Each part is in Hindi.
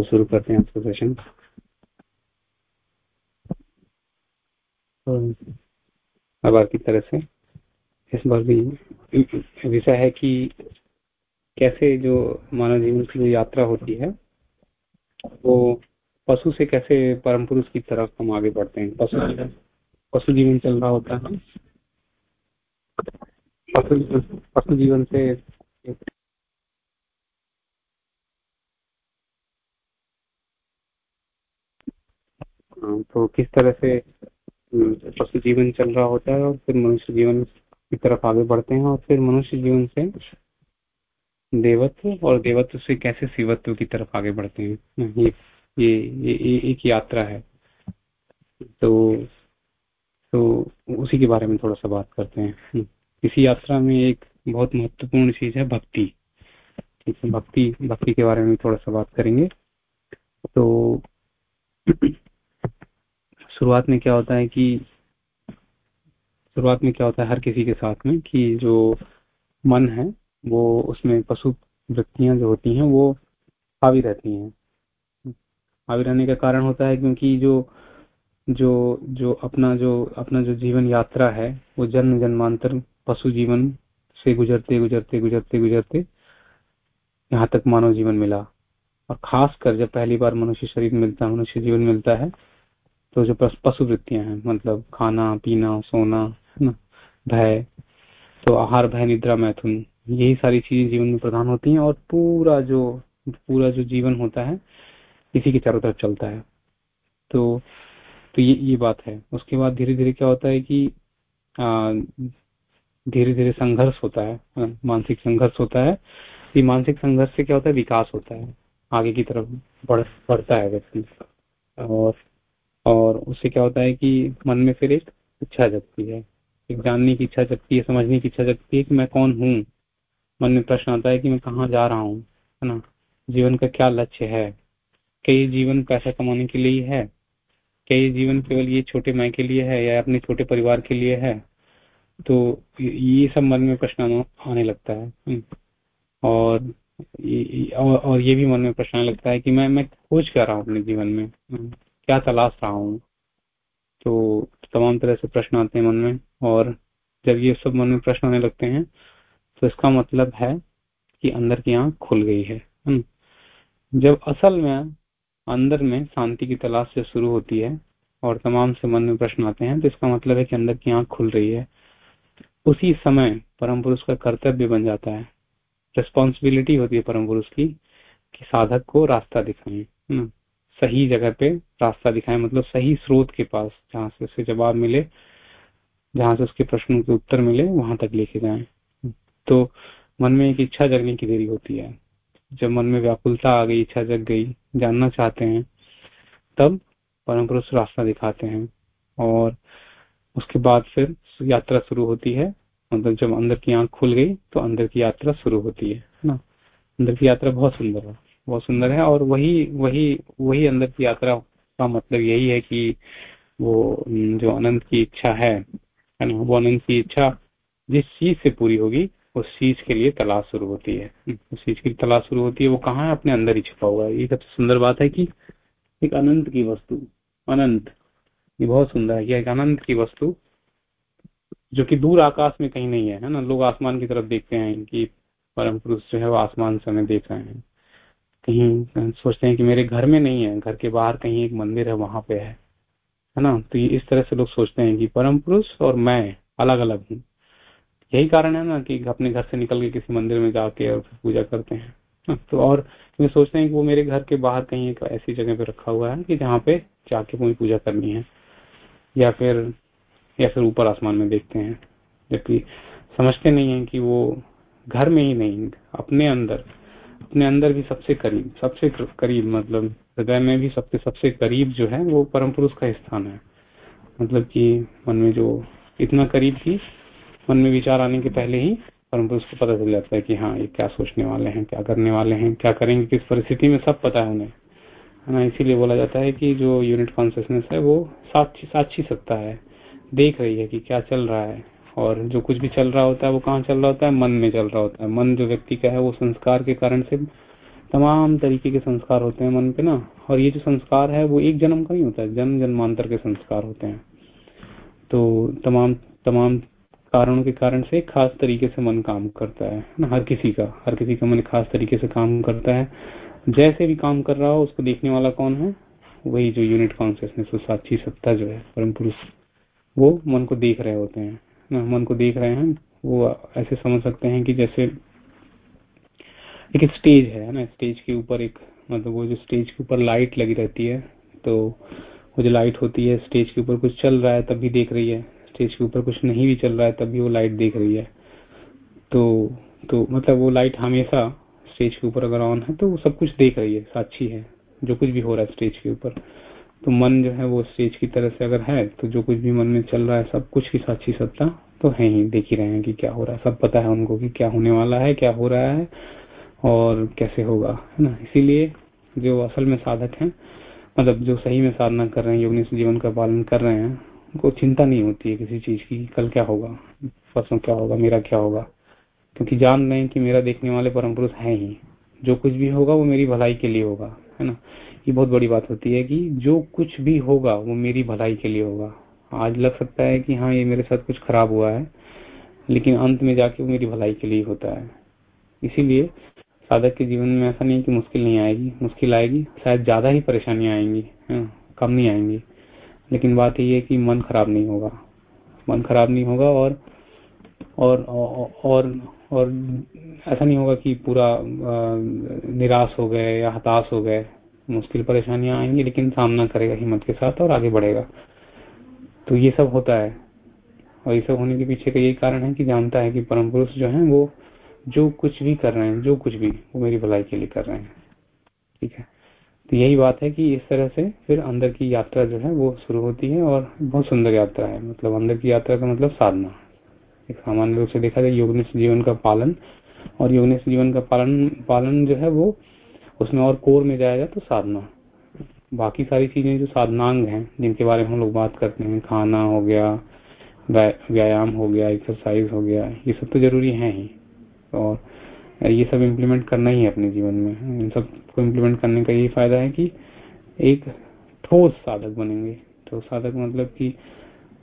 तो शुरू करते हैं आपका सेशन अब की तरह से इस बार भी विषय है कि कैसे जो मानव जीवन की जो यात्रा होती है, वो पशु से कैसे परम पुरुष की तरफ़ हम आगे बढ़ते हैं। पशु पशु जीवन चल रहा होता है। पशु पशु जीवन से हाँ, तो किस तरह से पशु जीवन चल रहा होता है और फिर मनुष्य जीवन की तरफ़ आगे बढ़ते हैं और फिर मनुष्य जीवन से देवत्व और देवत्व से कैसे शिवत्व की तरफ़ आगे बढ़ते हैं? ये ये, ये, ये एक यात्रा है। तो तो उसी के बारे में थोड़ा सा बात करते हैं। इसी यात्रा में एक बहुत महत्वपूर्ण चीज़ है भक्ति। ठीक है भक्ति भक्ति के बारे में थोड़ा सा बात करेंगे। तो शुरुआत में क्या होता है कि, शुरुआत में क्या होता है हर किसी के साथ में कि जो मन है, वो उसमें पशु वृत्तियाँ जो होती हैं, वो हावी रहती हैं। हावी रहने का कारण होता है क्योंकि जो जो जो अपना जो अपना जो जीवन यात्रा है, वो जन्म जन्मांतर पशु जीवन से गुजरते गुजरते गुजरते गुजरते यहाँ तक मानव जीवन मिला। और खास कर जब पहली बार मनुष्य शरीर मिलता है मनुष्य जीवन मिलता है तो जो पशु वृत्तियाँ हैं मतलब खाना, पीना, सोना भय तो आहार, भय, निद्रा, मैथुन, यही सारी चीज़ें जीवन में प्रधान होती हैं और पूरा जो पूरा जो जीवन होता है, इसी के चारों तरफ़ चलता है। तो तो ये ये बात है। उसके बाद धीरे धीरे क्या होता है कि धीरे धीरे संघर्ष होता है मानसिक संघर्ष होता है। ये मानसिक संघर्ष से क्या होता है? विकास होता है। आगे की तरफ़ बढ़, बढ़ता है व्यक्ति। और और उससे क्या होता है कि मन में फिर एक इच्छा जगती है, एक जानने की इच्छा जगती है, समझने की इच्छा जगती है कि मैं कौन हूँ। मन में प्रश्न आता है कि मैं कहाँ जा रहा हूँ, है ना? जीवन का क्या लक्ष्य है? कई जीवन पैसा कमाने के लिए है? कई जीवन केवल ये छोटे मैं के लिए है या अपने छोटे परिवार के लिए है? तो ये सब मन में प्रश्न आने लगता है। और और ये भी मन में प्रश्न लगता है कि मैं मैं खोज कर रहा हूँ अपने जीवन में। क्या तलाश रहा हूँ? तो तमाम तरह से प्रश्न आते हैं मन में और जब ये सब मन में प्रश्न आने लगते हैं तो इसका मतलब है कि अंदर की आँख खुल गई है जब असल में अंदर में शांति की तलाश से शुरू होती है और तमाम से मन में प्रश्न आते हैं तो इसका मतलब है कि अंदर की आँख खुल रही है। उसी समय परम पुरुष का कर्तव्य बन जाता है। रिस्पॉन्सिबिलिटी होती है परम पुरुष की कि साधक को रास्ता दिखाएँ सही जगह पे रास्ता दिखाए मतलब सही स्रोत के पास, जहाँ से उसे जवाब मिले, जहाँ से उसके प्रश्नों के उत्तर मिले, वहाँ तक लेके जाए। तो मन में एक इच्छा जगने की देरी होती है। जब मन में व्याकुलता आ गई, इच्छा जग गई, जानना चाहते हैं, तब परम पुरुष रास्ता दिखाते हैं और उसके बाद फिर यात्रा शुरू होती है। मतलब जब अंदर की आँख खुल गई तो अंदर की यात्रा शुरू होती है ना? अंदर की यात्रा बहुत सुंदर है। बहुत सुंदर है और वही वही वही अंदर की यात्रा का मतलब यही है कि वो जो अनंत की इच्छा है वो अनंत की इच्छा जिस चीज़ से पूरी होगी, उस चीज़ के लिए तलाश शुरू होती है। उस चीज़ की तलाश शुरू होती है, वो कहाँ है? अपने अंदर ही छुपा हुआ है। ये सबसे सुंदर बात है कि एक अनंत की वस्तु, अनंत, ये बहुत सुंदर है एक अनंत की वस्तु जो कि दूर आकाश में कहीं नहीं है है ना? लोग आसमान की तरफ़ देखते हैं कि परम पुरुष जो है वो आसमान से हमें देख रहे हैं। कहीं सोचते हैं कि मेरे घर में नहीं है घर के बाहर कहीं एक मंदिर है वहाँ पे है। है ना? तो ये इस तरह से लोग सोचते हैं कि परम पुरुष और मैं अलग अलग हूँ। यही कारण है ना कि अपने घर से निकल के किसी मंदिर में जाके और पूजा करते हैं। हाँ, तो और वे सोचते हैं कि वो मेरे घर के बाहर कहीं एक ऐसी जगह पे रखा हुआ है कि जहाँ पे जाके कोई पूजा करनी है। या फिर या फिर ऊपर आसमान में देखते हैं। जबकि समझते नहीं है कि वो घर में ही नहीं अपने अंदर अपने अंदर भी सबसे करीब सबसे करीब मतलब हृदय में भी सबसे सबसे करीब जो है वो परम पुरुष का स्थान है। मतलब कि मन में जो इतना करीब की मन में विचार आने के पहले ही परम पुरुष को पता चल जाता है कि हाँ ये क्या सोचने वाले हैं, क्या करने वाले हैं, क्या करेंगे, किस परिस्थिति में, सब पता है उन्हें। है ना? इसीलिए बोला जाता है कि जो यूनिट कॉन्सियसनेस है वो साक्षी साक्षी सत्ता है। देख रही है कि क्या चल रहा है। और जो कुछ भी चल रहा होता है, वो कहाँ चल रहा होता है? मन में चल रहा होता है। मन जो व्यक्ति का है, वो संस्कार के कारण से तमाम तरीके के संस्कार होते हैं मन पे ना। और ये जो संस्कार है, वो एक जन्म का नहीं होता है, जन्म जन्मांतर के संस्कार होते हैं। तो तमाम तमाम कारणों के कारण से खास तरीके से मन काम करता है ना? हर किसी का, हर किसी का मन खास तरीके से काम करता है। जैसे भी काम कर रहा हो, उसको देखने वाला कौन है? वही जो यूनिट कॉन्सियसनेस साक्षी सत्ता जो है, परम पुरुष। वो मन को देख रहे होते हैं। मन को देख रहे हैं, वो ऐसे समझ सकते हैं कि जैसे एक स्टेज है ना? स्टेज के ऊपर एक मतलब वो जो स्टेज के ऊपर लाइट लगी रहती है तो वो जो लाइट होती है, स्टेज के ऊपर कुछ चल रहा है, तब भी देख रही है। स्टेज के ऊपर कुछ नहीं भी चल रहा है, तब भी वो लाइट देख रही है। तो तो मतलब वो लाइट हमेशा स्टेज के ऊपर अगर ऑन है तो वो सब कुछ देख रही है, साक्षी है, जो कुछ भी हो रहा है स्टेज के ऊपर। तो मन जो है वो स्टेज की तरह से अगर है तो जो कुछ भी मन में चल रहा है, सब कुछ की साक्षी सत्ता तो है ही, देख ही रहे हैं कि क्या हो रहा है। सब पता है उनको कि क्या होने वाला है, क्या हो रहा है और कैसे होगा, है ना? इसीलिए जो असल में साधक हैं मतलब जो सही में साधना कर रहे हैं योग जीवन का पालन कर रहे हैं, उनको चिंता नहीं होती है किसी चीज़ की, कल क्या होगा, परसों क्या होगा, मेरा क्या होगा? क्योंकि जान रहे हैं कि मेरा देखने वाले परम पुरुष है ही। जो कुछ भी होगा, वो मेरी भलाई के लिए होगा, है ना? ये बहुत बड़ी बात होती है कि जो कुछ भी होगा, वो मेरी भलाई के लिए होगा। आज लग सकता है कि हाँ ये मेरे साथ कुछ खराब हुआ है, लेकिन अंत में जाके वो मेरी भलाई के लिए होता है। इसीलिए साधक के जीवन में ऐसा नहीं कि मुश्किल नहीं आएगी। मुश्किल आएगी, शायद ज़्यादा ही परेशानियाँ आएँगी कम नहीं आएँगी। लेकिन बात ये है कि मन खराब नहीं होगा। मन खराब नहीं होगा और और और और ऐसा नहीं होगा कि पूरा निराश हो गए या हताश हो गए। मुश्किल परेशानियाँ आएँगी, लेकिन सामना करेगा हिम्मत के साथ और आगे बढ़ेगा। तो ये सब होता है। और ये सब होने के पीछे का यही कारण है कि जानता है कि परम पुरुष जो है, वो जो कुछ भी कर रहे हैं, जो कुछ भी, वो मेरी भलाई के लिए कर रहे हैं। ठीक है? तो यही बात है कि इस तरह से फिर अंदर की यात्रा जो है, वो शुरू होती है और बहुत सुंदर यात्रा है। मतलब अंदर की यात्रा का मतलब साधना। एक सामान्य रूप से देखा जाए, योगनिष्ठ जीवन का पालन। और योगनिष्ठ जीवन का पालन पालन जो है, वो उसमें और कोर में जाएगा तो साधना। बाकी सारी चीज़ें जो साधनांग हैं जिनके बारे में हम लोग बात करते हैं खाना हो गया व्यायाम हो गया एक्सरसाइज हो गया ये सब तो ज़रूरी है ही। और ये सब इम्प्लीमेंट करना ही है अपने जीवन में। इन सबको इम्प्लीमेंट करने का यही फ़ायदा है कि एक ठोस साधक बनेंगे। तो साधक मतलब कि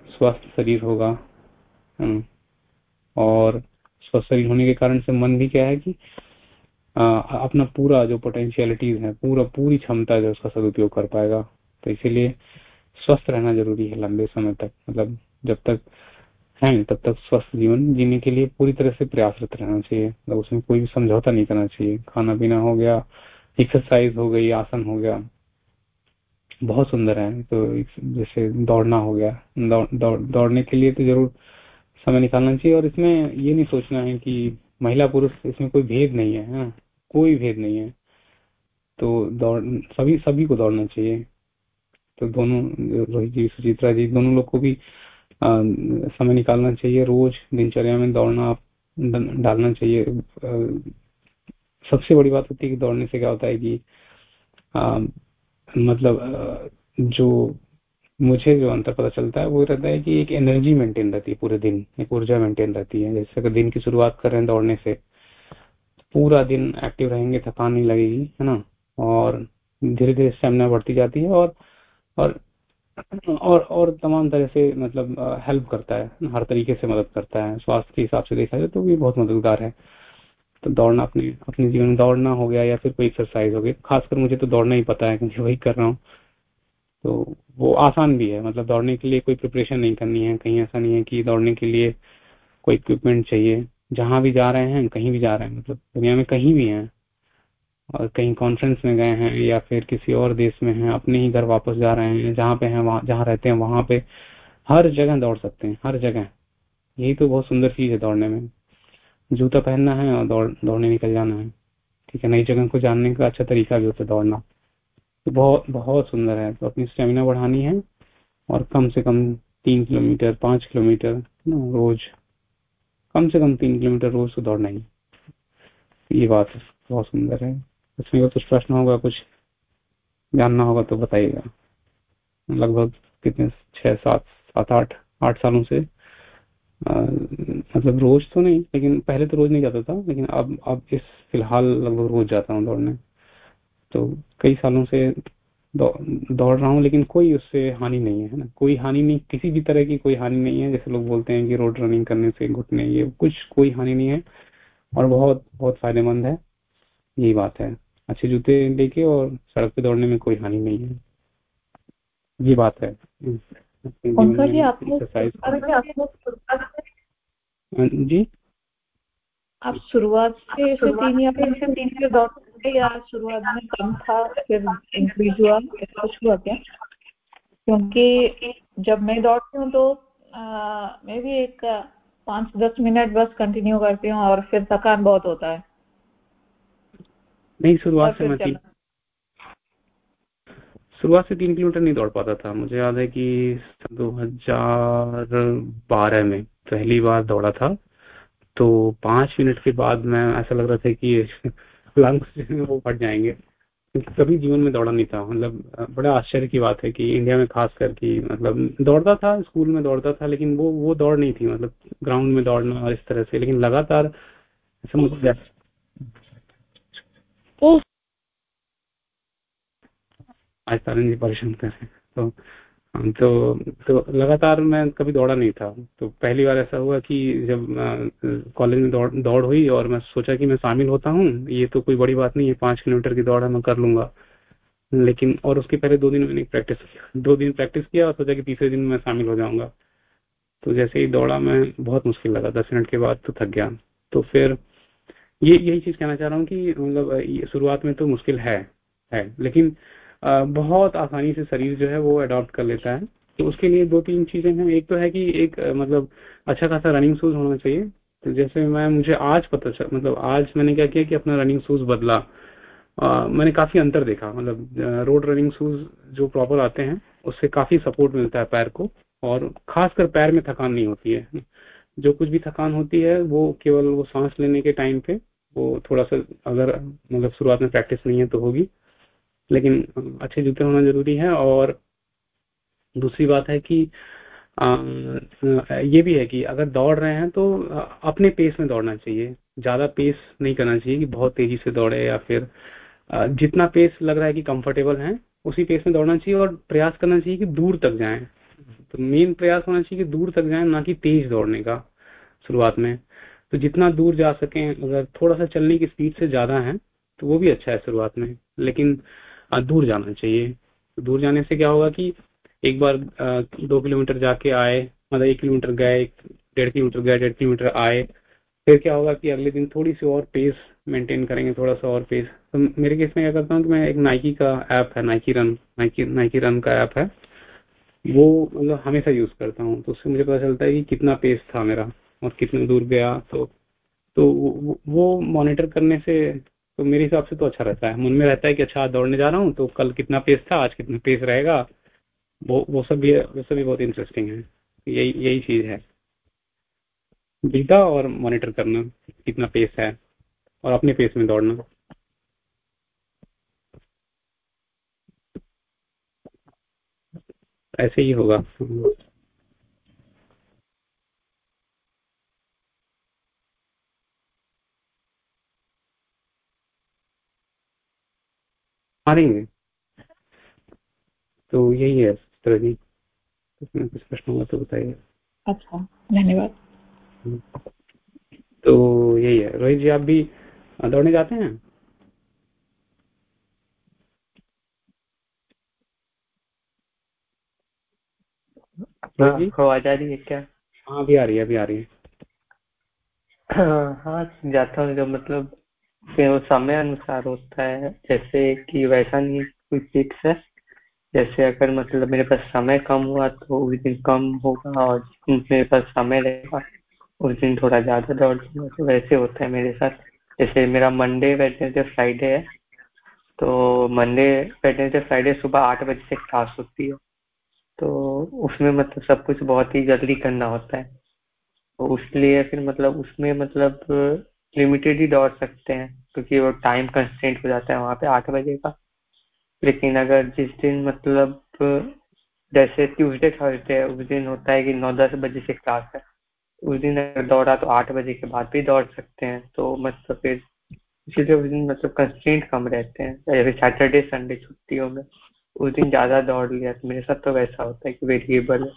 स्वस्थ शरीर होगा। हम्म, और स्वस्थ शरीर होने के कारण से मन भी क्या है कि अपना पूरा जो पोटेंशियलिटीज है पूरा पूरी क्षमता जो उसका सदुपयोग कर पाएगा। तो इसीलिए स्वस्थ रहना ज़रूरी है लंबे समय तक। मतलब जब तक है तब तक स्वस्थ जीवन जीने के लिए पूरी तरह से प्रयासरत रहना चाहिए। मतलब उसमें कोई भी समझौता नहीं करना चाहिए। खाना पीना हो गया एक्सरसाइज हो गई आसन हो गया बहुत सुंदर है। तो जैसे दौड़ना हो गया दौड़, दौड़, दौड़ने के लिए तो ज़रूर समय निकालना चाहिए। और इसमें ये नहीं सोचना है कि महिला पुरुष इसमें कोई भेद नहीं है, है कोई भेद नहीं है। तो दौड़ सभी सभी को दौड़ना चाहिए। तो दोनों रोहित जी सुचित्रा जी दोनों लोग को भी आ, समय निकालना चाहिए। रोज दिनचर्या में दौड़ना डालना चाहिए। सबसे बड़ी बात होती है कि दौड़ने से क्या होता है कि आ, मतलब जो मुझे जो अंतर पता चलता है वो रहता है कि एक एनर्जी मेंटेन रहती है पूरे दिन एक ऊर्जा मेंटेन रहती है। जैसे अगर दिन की शुरुआत कर रहे हैं दौड़ने से पूरा दिन एक्टिव रहेंगे, थकान नहीं लगेगी, है ना? और धीरे धीरे स्टेमिना बढ़ती जाती है और और और और तमाम तरह से मतलब हेल्प करता है, हर तरीके से मदद करता है, स्वास्थ्य के हिसाब से देखा जाए तो भी बहुत मददगार है। तो दौड़ना अपने अपने जीवन में दौड़ना हो गया या फिर कोई एक्सरसाइज हो गई, खासकर मुझे तो दौड़ना ही पता है क्योंकि वही कर रहा हूँ। तो वो आसान भी है मतलब दौड़ने के लिए कोई प्रिपरेशन नहीं करनी है, कहीं ऐसा नहीं है कि दौड़ने के लिए कोई इक्विपमेंट चाहिए। जहाँ भी जा रहे हैं, कहीं भी जा रहे हैं मतलब दुनिया में कहीं भी हैं, और कहीं कॉन्फ्रेंस में गए हैं या फिर किसी और देश में हैं, अपने ही घर वापस जा रहे हैं, जहाँ पे हैं, वहाँ, जहाँ रहते हैं, वहाँ पे हर जगह दौड़ सकते हैं, हर जगह। यही तो बहुत सुंदर चीज़ है दौड़ने में। जूता पहनना है और दौड़, दौड़ने निकल जाना है। ठीक है, नई जगह को जानने का अच्छा तरीका भी होता है दौड़ना। तो बहुत बहुत सुंदर है। तो अपनी स्टेमिना बढ़ानी है और कम से कम तीन किलोमीटर, पाँच किलोमीटर रोज। कम से कम तीन किलोमीटर रोज को दौड़ना ही ये बात बहुत सुंदर है। इसमें कुछ प्रश्न होगा, कुछ जानना होगा तो बताइएगा। लगभग कितने, छह, सात सात, आठ आठ सालों से मतलब रोज तो नहीं, लेकिन पहले तो रोज नहीं जाता था, लेकिन अब अब इस फ़िलहाल लगभग रोज जाता हूँ दौड़ने। तो कई सालों से दौड़ रहा हूँ लेकिन कोई उससे हानि नहीं है ना? कोई हानि नहीं किसी भी तरह की कोई हानि नहीं है जैसे लोग बोलते हैं कि रोड रनिंग करने से घुटने ये कुछ कोई हानि नहीं है और बहुत बहुत फ़ायदेमंद है यही बात है। अच्छे जूते लेके और सड़क पे दौड़ने में कोई हानि नहीं है। ये बात है। हाँ, जी? आप शुरुआत से तीन या फिर तीन से दौड़ते या शुरुआत में कम था फिर इंक्रीज हुआ ऐसा कुछ हुआ क्या क्योंकि जब मैं दौड़ती हूँ तो मैं भी एक पाँच दस मिनट बस कंटिन्यू करती हूँ और फिर थकान बहुत होता है। नहीं शुरुआत से मैं तीन शुरुआत से तीन किलोमीटर नहीं दौड़ पाता था। मुझे याद है कि दो हज़ार बारह में पहली बार दौड़ा था। तो पाँच मिनट के बाद मैं ऐसा लग रहा था कि लंग्स वो फट जाएँगे। कभी जीवन में दौड़ा नहीं था। मतलब बड़ा आश्चर्य की बात है कि इंडिया में खास करके मतलब दौड़ता था स्कूल में दौड़ता था लेकिन वो वो दौड़ नहीं थी मतलब ग्राउंड में दौड़ना और इस तरह से। लेकिन लगातार ऐसा आज तारण जी परेशान कर रहे तो तो तो लगातार मैं कभी दौड़ा नहीं था। तो पहली बार ऐसा हुआ कि जब कॉलेज में दौड़ दौड़ हुई और मैं सोचा कि मैं शामिल होता हूँ, ये तो कोई बड़ी बात नहीं है, पाँच किलोमीटर की दौड़ है, मैं कर लूँगा। लेकिन, और उसके पहले दो दिन मैंने प्रैक्टिस, दो दिन प्रैक्टिस किया और सोचा कि तीसरे दिन मैं शामिल हो जाऊँगा। तो जैसे ही दौड़ा मैं, बहुत मुश्किल लगा। दस मिनट के बाद तो थक गया। तो फिर ये, यही चीज़ कहना चाह रहा हूँ कि मतलब शुरुआत में तो मुश्किल है है। लेकिन बहुत आसानी से शरीर जो है वो अडॉप्ट कर लेता है। तो उसके लिए दो तीन चीज़ें हैं। एक तो है कि एक मतलब अच्छा खासा रनिंग शूज़ होना चाहिए। तो जैसे मैं मुझे आज पता चल मतलब आज मैंने क्या किया कि अपना रनिंग शूज़ बदला। आ, मैंने काफ़ी अंतर देखा। मतलब रोड रनिंग शूज़ जो प्रॉपर आते हैं उससे काफ़ी सपोर्ट मिलता है पैर को। और खासकर पैर में थकान नहीं होती है। जो कुछ भी थकान होती है वो केवल वो सांस लेने के टाइम पे वो थोड़ा सा अगर मतलब शुरुआत में प्रैक्टिस नहीं है तो होगी। लेकिन अच्छे जूते होना ज़रूरी है और दूसरी बात है कि आ, ये भी है कि अगर दौड़ रहे हैं तो अपने पेस में दौड़ना चाहिए। ज़्यादा पेस नहीं करना चाहिए कि बहुत तेज़ी से दौड़े या फिर जितना पेस लग रहा है कि कंफर्टेबल है उसी पेस में दौड़ना चाहिए और प्रयास करना चाहिए कि दूर तक जाएँ। तो मेन प्रयास होना चाहिए कि दूर तक जाएँ ना कि तेज दौड़ने का शुरुआत में। तो जितना दूर जा सकें अगर थोड़ा सा चलने की स्पीड से ज़्यादा है तो वो भी अच्छा है शुरुआत में। लेकिन दूर जाना चाहिए। दूर जाने से क्या होगा कि एक बार दो किलोमीटर जाके आए मतलब एक किलोमीटर गए डेढ़ किलोमीटर गए, डेढ़ किलोमीटर आए, फिर क्या होगा कि अगले दिन थोड़ी सी और पेस मेंटेन करेंगे, थोड़ा सा और पेस तो मेरे केस में क्या करता हूँ कि मैं एक नाइकी का ऐप है Nike run Nike Nike run का ऐप है। वो मतलब हमेशा यूज़ करता हूँ। तो उससे मुझे पता चलता है कि कितना पेस था मेरा और कितने दूर गया। तो तो वो मॉनिटर करने से तो मेरे हिसाब से तो अच्छा रहता है। मन में रहता है कि अच्छा दौड़ने जा रहा हूँ तो कल कितना पेस था, आज कितना पेस रहेगा? वो वो सब भी, वो सब भी बहुत इंटरेस्टिंग है। यही यही चीज़ है। बीता और मॉनिटर करना, कितना पेस है, और अपने पेस में दौड़ना। ऐसे ही होगा। मारेंगे तो यही है तरह जी उसमें कुछ प्रश्न होगा तो बताइए। अच्छा धन्यवाद। तो यही है। रोहित जी आप भी दौड़ने जाते हैं? हाँ, आवाज़ आ रही है क्या? हाँ अभी आ रही है अभी आ रही है। हाँ, हाँ जाता हूँ जब मतलब समय अनुसार होता है, जैसे कि वैसा नहीं कोई फिक्स है। जैसे अगर मतलब मेरे पास समय कम हुआ तो उस दिन कम होगा और मेरे पास समय रहेगा, उस दिन थोड़ा ज़्यादा दौड़ तो वैसे होता है मेरे साथ। जैसे मेरा मंडे वेडनेसडे फ्राइडे है तो मंडे वेडनेसडे फ्राइडे सुबह आठ बजे से क्लास होती है। तो उसमें मतलब सब कुछ बहुत ही जल्दी करना होता है। तो उसलिए फिर मतलब उसमें मतलब लिमिटेड ही दौड़ सकते हैं क्योंकि वो टाइम कंस्टेंट हो जाता है वहाँ पे आठ बजे का। लेकिन अगर जिस दिन मतलब जैसे ट्यूसडे थर्सडे उस दिन होता है कि नौ दस बजे से क्लास है उस दिन अगर दौड़ा तो आठ बजे के बाद भी दौड़ सकते हैं। तो मतलब फिर इसीलिए उस दिन मतलब कंस्टेंट कम रहते हैं। जैसे सैटरडे संडे छुट्टियों में उस दिन ज़्यादा दौड़ लिया तो मेरे साथ तो वैसा होता है कि वेरिएबल है।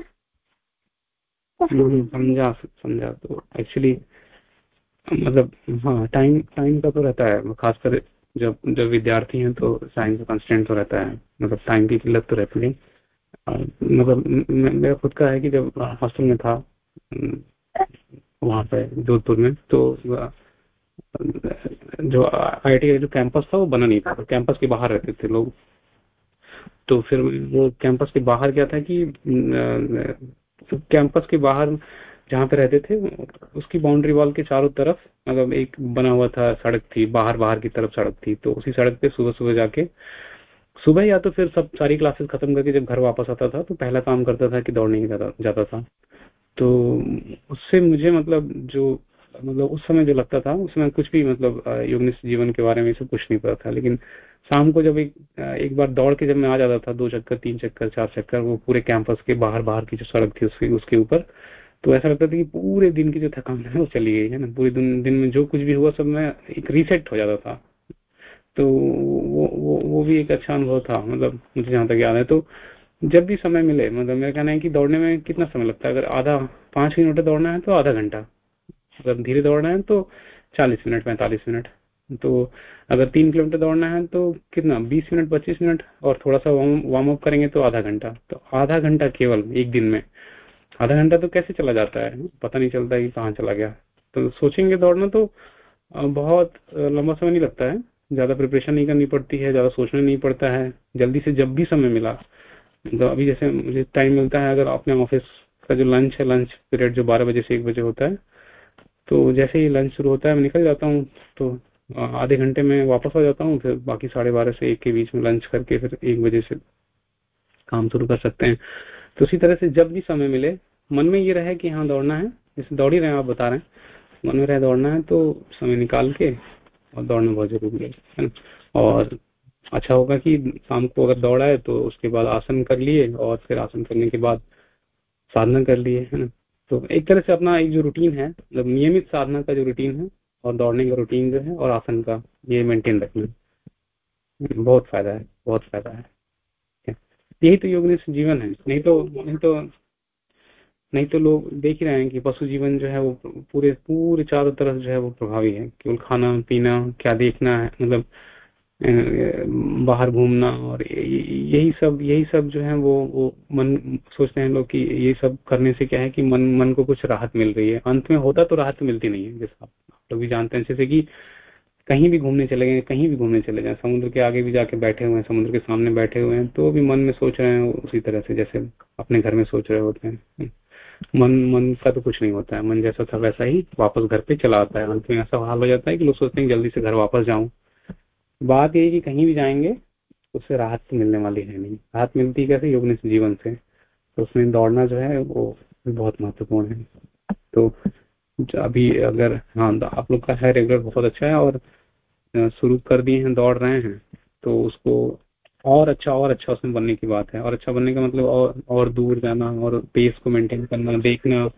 समझा समझा तो एक्चुअली मतलब हाँ टाइम टाइम का तो रहता है। खासकर जब जब विद्यार्थी हैं तो टाइम का कंस्टेंट तो रहता है। मतलब टाइम की किल्लत तो रहती है मतलब मेरा खुद का है कि जब हॉस्टल में था, वहाँ पे जोधपुर में तो जो आईआईटी का जो कैंपस था, वो बना नहीं था। तो कैंपस के बाहर रहते थे लोग। तो फिर वो कैंपस के बाहर क्या था कि कैंपस के बाहर जहाँ पे रहते थे उसकी बाउंड्री वॉल के चारों तरफ़ मतलब एक बना हुआ था सड़क थी बाहर बाहर की तरफ़ सड़क थी तो उसी सड़क पे सुबह सुबह जाके सुबह या तो फिर सब सारी क्लासेस खत्म करके जब घर वापस आता था तो पहला काम करता था कि दौड़ने जाता, जाता था। तो उससे मुझे मतलब जो मतलब उस समय जो लगता था उसमें कुछ भी मतलब योगनिष्ठ जीवन के बारे में सब कुछ नहीं पता था लेकिन शाम को जब एक एक बार दौड़ के जब मैं आ जाता था दो चक्कर तीन चक्कर चार चक्कर वो पूरे कैंपस के बाहर बाहर की जो सड़क थी उसके उसके ऊपर तो ऐसा लगता था कि पूरे दिन की जो थकान है, वो चली गई, है ना? पूरे दिन दिन में जो कुछ भी हुआ, सब में एक रीसेट हो जाता था। तो वो वो वो भी एक अच्छा अनुभव था मतलब मुझे जहाँ तक याद है। तो जब भी समय मिले मतलब मेरा कहना है कि दौड़ने में कितना समय लगता है? अगर आधा, पाँच किलोमीटर दौड़ना है तो आधा घंटा। अगर धीरे दौड़ना है तो चालीस मिनट, पैंतालीस मिनट। तो अगर तीन किलोमीटर दौड़ना है तो कितना? बीस मिनट, पच्चीस मिनट, और थोड़ा सा वार्म अप करेंगे तो आधा घंटा। तो आधा घंटा केवल एक दिन में। आधा घंटा तो कैसे चला जाता है? पता नहीं चलता कि कहाँ चला गया। तो सोचेंगे दौड़ना तो बहुत लंबा समय नहीं लगता है। ज़्यादा प्रिपरेशन नहीं करनी पड़ती है, ज़्यादा सोचना नहीं पड़ता है। जल्दी से जब भी समय मिला तो अभी जैसे मुझे टाइम मिलता है अगर अपने ऑफ़िस का जो लंच है लंच पीरियड जो बारह बजे से एक बजे होता है तो जैसे ही लंच शुरू होता है, मैं निकल जाता हूँ तो आधे घंटे में वापस आ जाता हूँ, फिर बाकी साढ़े बारह से एक के बीच में लंच करके फिर एक बजे से काम शुरू कर सकते हैं। तो उसी तरह से जब भी समय मिले मन में ये रहे कि हाँ दौड़ना है। जैसे दौड़ ही रहे आप बता रहे हैं। मन में रहे दौड़ना है तो समय निकाल के और दौड़ना बहुत ज़रूरी है और अच्छा होगा कि शाम को अगर दौड़ा है तो उसके बाद आसन कर लिए और फिर आसन करने के बाद साधना कर लिए, है ना? तो एक तरह से अपना एक जो रूटीन है मतलब नियमित साधना का जो रूटीन है और दौड़ने का रूटीन जो है और आसन का, ये मेंटेन रखना बहुत फ़ायदा है, बहुत फ़ायदा है। यही तो योग जीवन है, नहीं तो नहीं तो नहीं तो लोग देख ही रहे हैं कि पशु जीवन जो है वो पूरे पूरे चारों तरफ़ जो है वो प्रभावी है केवल खाना, पीना, क्या देखना है मतलब बाहर घूमना और यही सब यही सब जो है वो वो मन, सोचते हैं लोग कि ये सब करने से क्या है कि मन मन को कुछ राहत मिल रही है। अंत में होता तो राहत मिलती नहीं है, जैसा आप लोग भी जानते हैं, जैसे कि कहीं भी घूमने चले गए, कहीं भी घूमने चले जाए, समुद्र के आगे भी जाके बैठे हुए हैं, समुद्र के सामने बैठे हुए हैं तो भी मन में सोच रहे हैं उसी तरह से, जैसे अपने घर में सोच रहे होते हैं। मन मन का तो कुछ नहीं होता है। मन जैसा था वैसा ही वापस घर पे चला आता है। अंत में ऐसा हाल हो जाता है कि लोग सोचते हैं, जल्दी से घर वापस जाऊँ। बात यही कि कहीं भी जाएँगे उससे राहत तो मिलने वाली है नहीं। राहत मिलती कैसे? योग जीवन से। तो उसमें दौड़ना जो है, वो बहुत महत्वपूर्ण है। तो अभी अगर हाँ आप लोग का है रेगुलर, बहुत अच्छा है और शुरू कर दिए हैं, दौड़ रहे हैं। तो उसको और अच्छा और अच्छा उसमें बनने की बात है। और अच्छा बनने का मतलब और और दूर जाना, और पेस को मेंटेन करना, देखना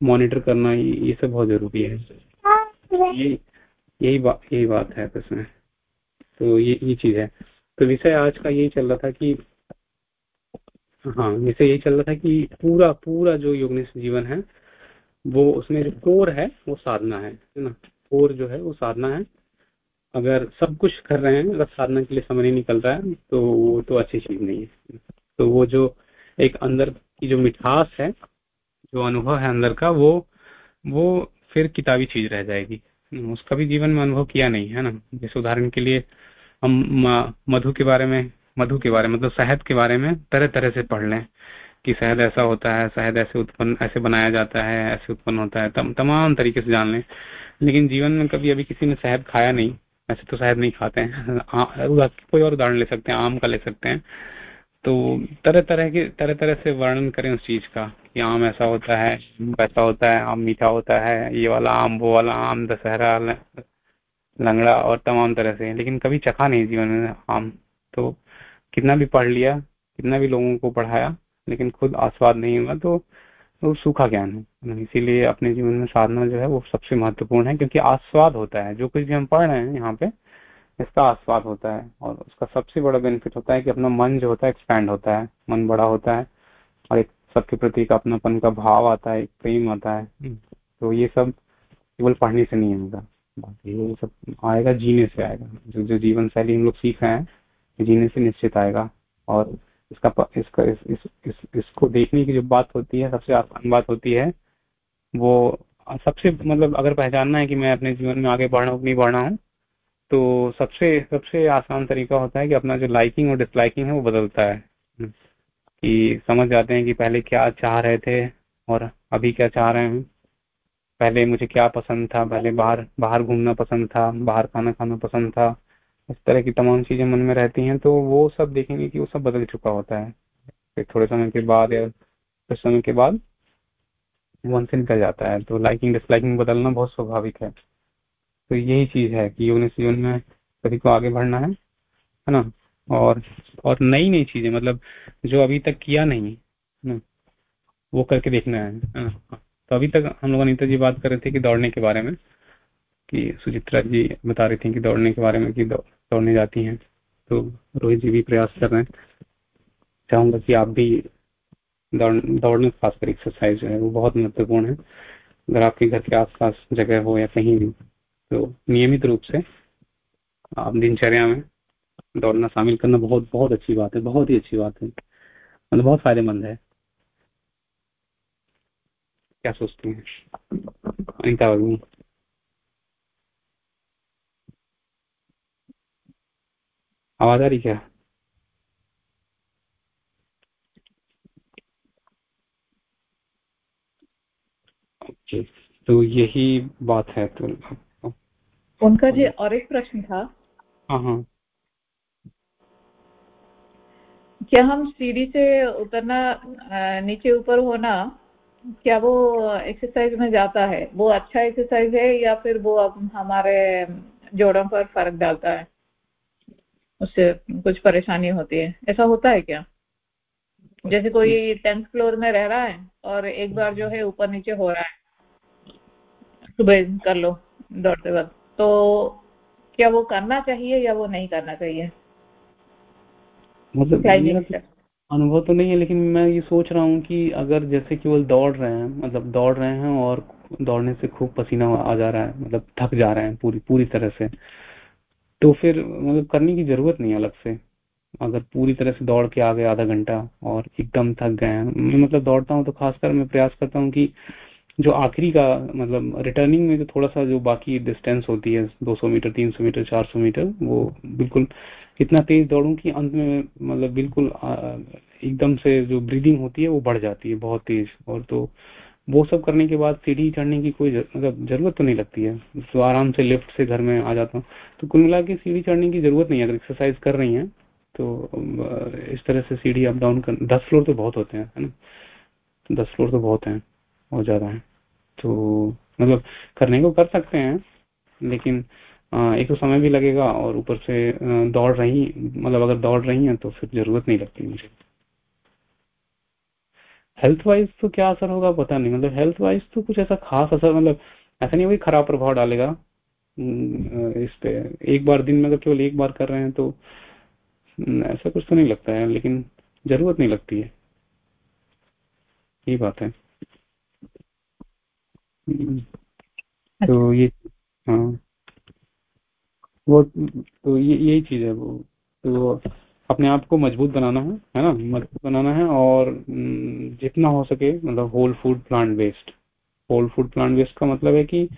मॉनिटर करना, ये सब बहुत ज़रूरी है। यही यही बात यही बात है इसमें तो ये ये चीज़ है। तो विषय आज का यही चल रहा था कि हाँ विषय यही चल रहा था कि पूरा पूरा जो योगनिष्ठ जीवन है, वो उसमें जो कोर है, वो साधना है ना? कोर जो है, वो साधना है। अगर सब कुछ कर रहे हैं अगर साधना के लिए समय नहीं निकल रहा है तो वो तो अच्छी चीज़ नहीं है। तो वो जो एक अंदर की जो मिठास है जो अनुभव है अंदर का वो वो फिर किताबी चीज़ रह जाएगी। उसका भी जीवन में अनुभव किया नहीं है ना। जैसे उदाहरण के लिए हम मधु के बारे में मधु के बारे में मतलब शहद के बारे में तरह तरह से पढ़ लें कि शहद ऐसा होता है शहद ऐसे उत्पन्न ऐसे बनाया जाता है ऐसे उत्पन्न होता है तम, तमाम तरीके से जान लें। लेकिन जीवन में कभी अभी किसी ने शहद खाया नहीं। ऐसे तो शायद नहीं खाते हैं। आ, कोई और उदाहरण ले सकते हैं आम का ले सकते हैं। तो तरह तरह के तरह तरह से वर्णन करें उस चीज़ का कि आम ऐसा होता है वैसा होता है आम मीठा होता है ये वाला आम वो वाला आम दशहरा लंगड़ा और तमाम तरह से। लेकिन कभी चखा नहीं जीवन में आम। तो कितना भी पढ़ लिया कितना भी लोगों को पढ़ाया लेकिन खुद आस्वाद नहीं हुआ तो तो सूखा ज्ञान है। इसीलिए अपने जीवन में साधना जो है वो सबसे महत्वपूर्ण है क्योंकि आस्वाद होता है। जो कुछ भी हम पढ़ रहे हैं यहाँ पे इसका आस्वाद होता है और उसका सबसे बड़ा बेनिफिट होता है कि अपना मन जो होता है एक्सपैंड होता है। मन बड़ा होता है और एक सबके प्रति एक अपनापन का भाव आता है एक प्रेम आता है। तो ये सब केवल पढ़ने से नहीं आएगा। बाकी ये सब आएगा जीने से आएगा। जो जो जीवन शैली हम लोग सीख रहे हैं जीने से निश्चित आएगा। और इसका इसका इस, इस, इस, इसको देखने की जो बात होती है सबसे आसान बात होती है वो सबसे मतलब अगर पहचानना है कि मैं अपने जीवन में आगे बढ़ना नहीं बढ़ना हूँ तो सबसे सबसे आसान तरीका होता है कि अपना जो लाइकिंग और डिसलाइकिंग है वो बदलता है। कि समझ जाते हैं कि पहले क्या चाह रहे थे और अभी क्या चाह रहे हैं। पहले मुझे क्या पसंद था? पहले बाहर बाहर घूमना पसंद था बाहर खाना खाना पसंद था। इस तरह की तमाम चीज़ें मन में रहती हैं तो वो सब देखेंगे कि वो सब बदल चुका होता है। फिर थोड़े समय के बाद या कुछ समय के बाद मन से निकल जाता है तो लाइकिंग डिसलाइकिंग बदलना बहुत स्वाभाविक है। तो यही चीज़ है कि यूनिस जीवन में सभी को आगे बढ़ना है है ना? और और नई नई चीज़ें मतलब जो अभी तक किया नहीं, है वो करके देखना है ना? तो अभी तक हम लोग अनिता जी बात कर रहे थे कि दौड़ने के बारे में। कि सुचित्रा जी बता रही थी कि दौड़ने के बारे में कि दौड़ने जाती हैं। तो रोहित जी भी प्रयास कर रहे हैं। चाहूँगा कि आप भी दौड़, दौड़ने खासकर एक्सरसाइज है, वो बहुत महत्वपूर्ण है। अगर आपके घर के आसपास जगह हो या कहीं भी तो नियमित रूप से आप दिनचर्या में दौड़ना शामिल करना बहुत बहुत अच्छी बात है, बहुत ही अच्छी बात है। मतलब बहुत फ़ायदेमंद है। क्या सोचती हैं? अनिता बाबू। आवाज़ आ रही क्या? ओके तो यही बात है तो उनका जी और एक प्रश्न था। हाँ हाँ। क्या हम सीढ़ी से उतरना नीचे ऊपर होना क्या वो एक्सरसाइज में जाता है? वो अच्छा एक्सरसाइज है या फिर वो अब हमारे जोड़ों पर फ़र्क डालता है? उससे कुछ परेशानी होती है। ऐसा होता है क्या? जैसे कोई टेंथ फ्लोर में रह रहा है और एक बार जो है ऊपर नीचे हो रहा है सुबह कर लो दौड़ते वक्त तो क्या वो करना चाहिए या वो नहीं करना चाहिए? मतलब अनुभव तो नहीं है लेकिन मैं ये सोच रहा हूँ कि अगर जैसे केवल दौड़ रहे हैं मतलब दौड़ रहे हैं और दौड़ने से खूब पसीना आ जा रहा है मतलब थक जा रहे हैं पूरी पूरी तरह से तो फिर मतलब करने की ज़रूरत नहीं अलग से। अगर पूरी तरह से दौड़ के आ गए आधा घंटा और एकदम थक गए मैं मतलब दौड़ता हूँ तो खासकर मैं प्रयास करता हूँ कि जो आखिरी का मतलब रिटर्निंग में जो थोड़ा सा जो बाकी डिस्टेंस होती है 200 मीटर 300 मीटर 400 मीटर, वो बिल्कुल इतना तेज दौड़ूं कि अंत में मतलब बिल्कुल एकदम से जो ब्रीदिंग होती है वो बढ़ जाती है बहुत तेज। और तो वो सब करने के बाद सीढ़ी चढ़ने की कोई मतलब ज़रूरत तो नहीं लगती है। तो आराम से लिफ्ट से घर में आ जाता हूँ। तो कुल मिला के सीढ़ी चढ़ने की ज़रूरत नहीं है। अगर एक्सरसाइज कर रही है तो इस तरह से सीढ़ी अप डाउन कर, दस फ्लोर तो बहुत होते हैं, है ना? दस फ्लोर तो बहुत हैं, बहुत ज़्यादा है। तो मतलब करने को कर सकते हैं, लेकिन एक तो समय भी लगेगा और ऊपर से दौड़ रही मतलब अगर दौड़ रही हैं तो फिर ज़रूरत नहीं लगती मुझे। हेल्थ वाइज तो क्या असर होगा पता नहीं मतलब हेल्थ वाइज तो कुछ ऐसा खास असर मतलब ऐसा नहीं होगा खराब प्रभाव डालेगा। इस पे एक बार दिन में अगर केवल एक बार कर रहे हैं तो ऐसा कुछ तो नहीं लगता है लेकिन ज़रूरत नहीं लगती है। ये बात है। तो ये हाँ। वो तो ये यही चीज़ है वो तो अपने आप को मज़बूत बनाना है है ना? मज़बूत बनाना है और जितना हो सके मतलब whole food plant waste whole food plant waste का मतलब है कि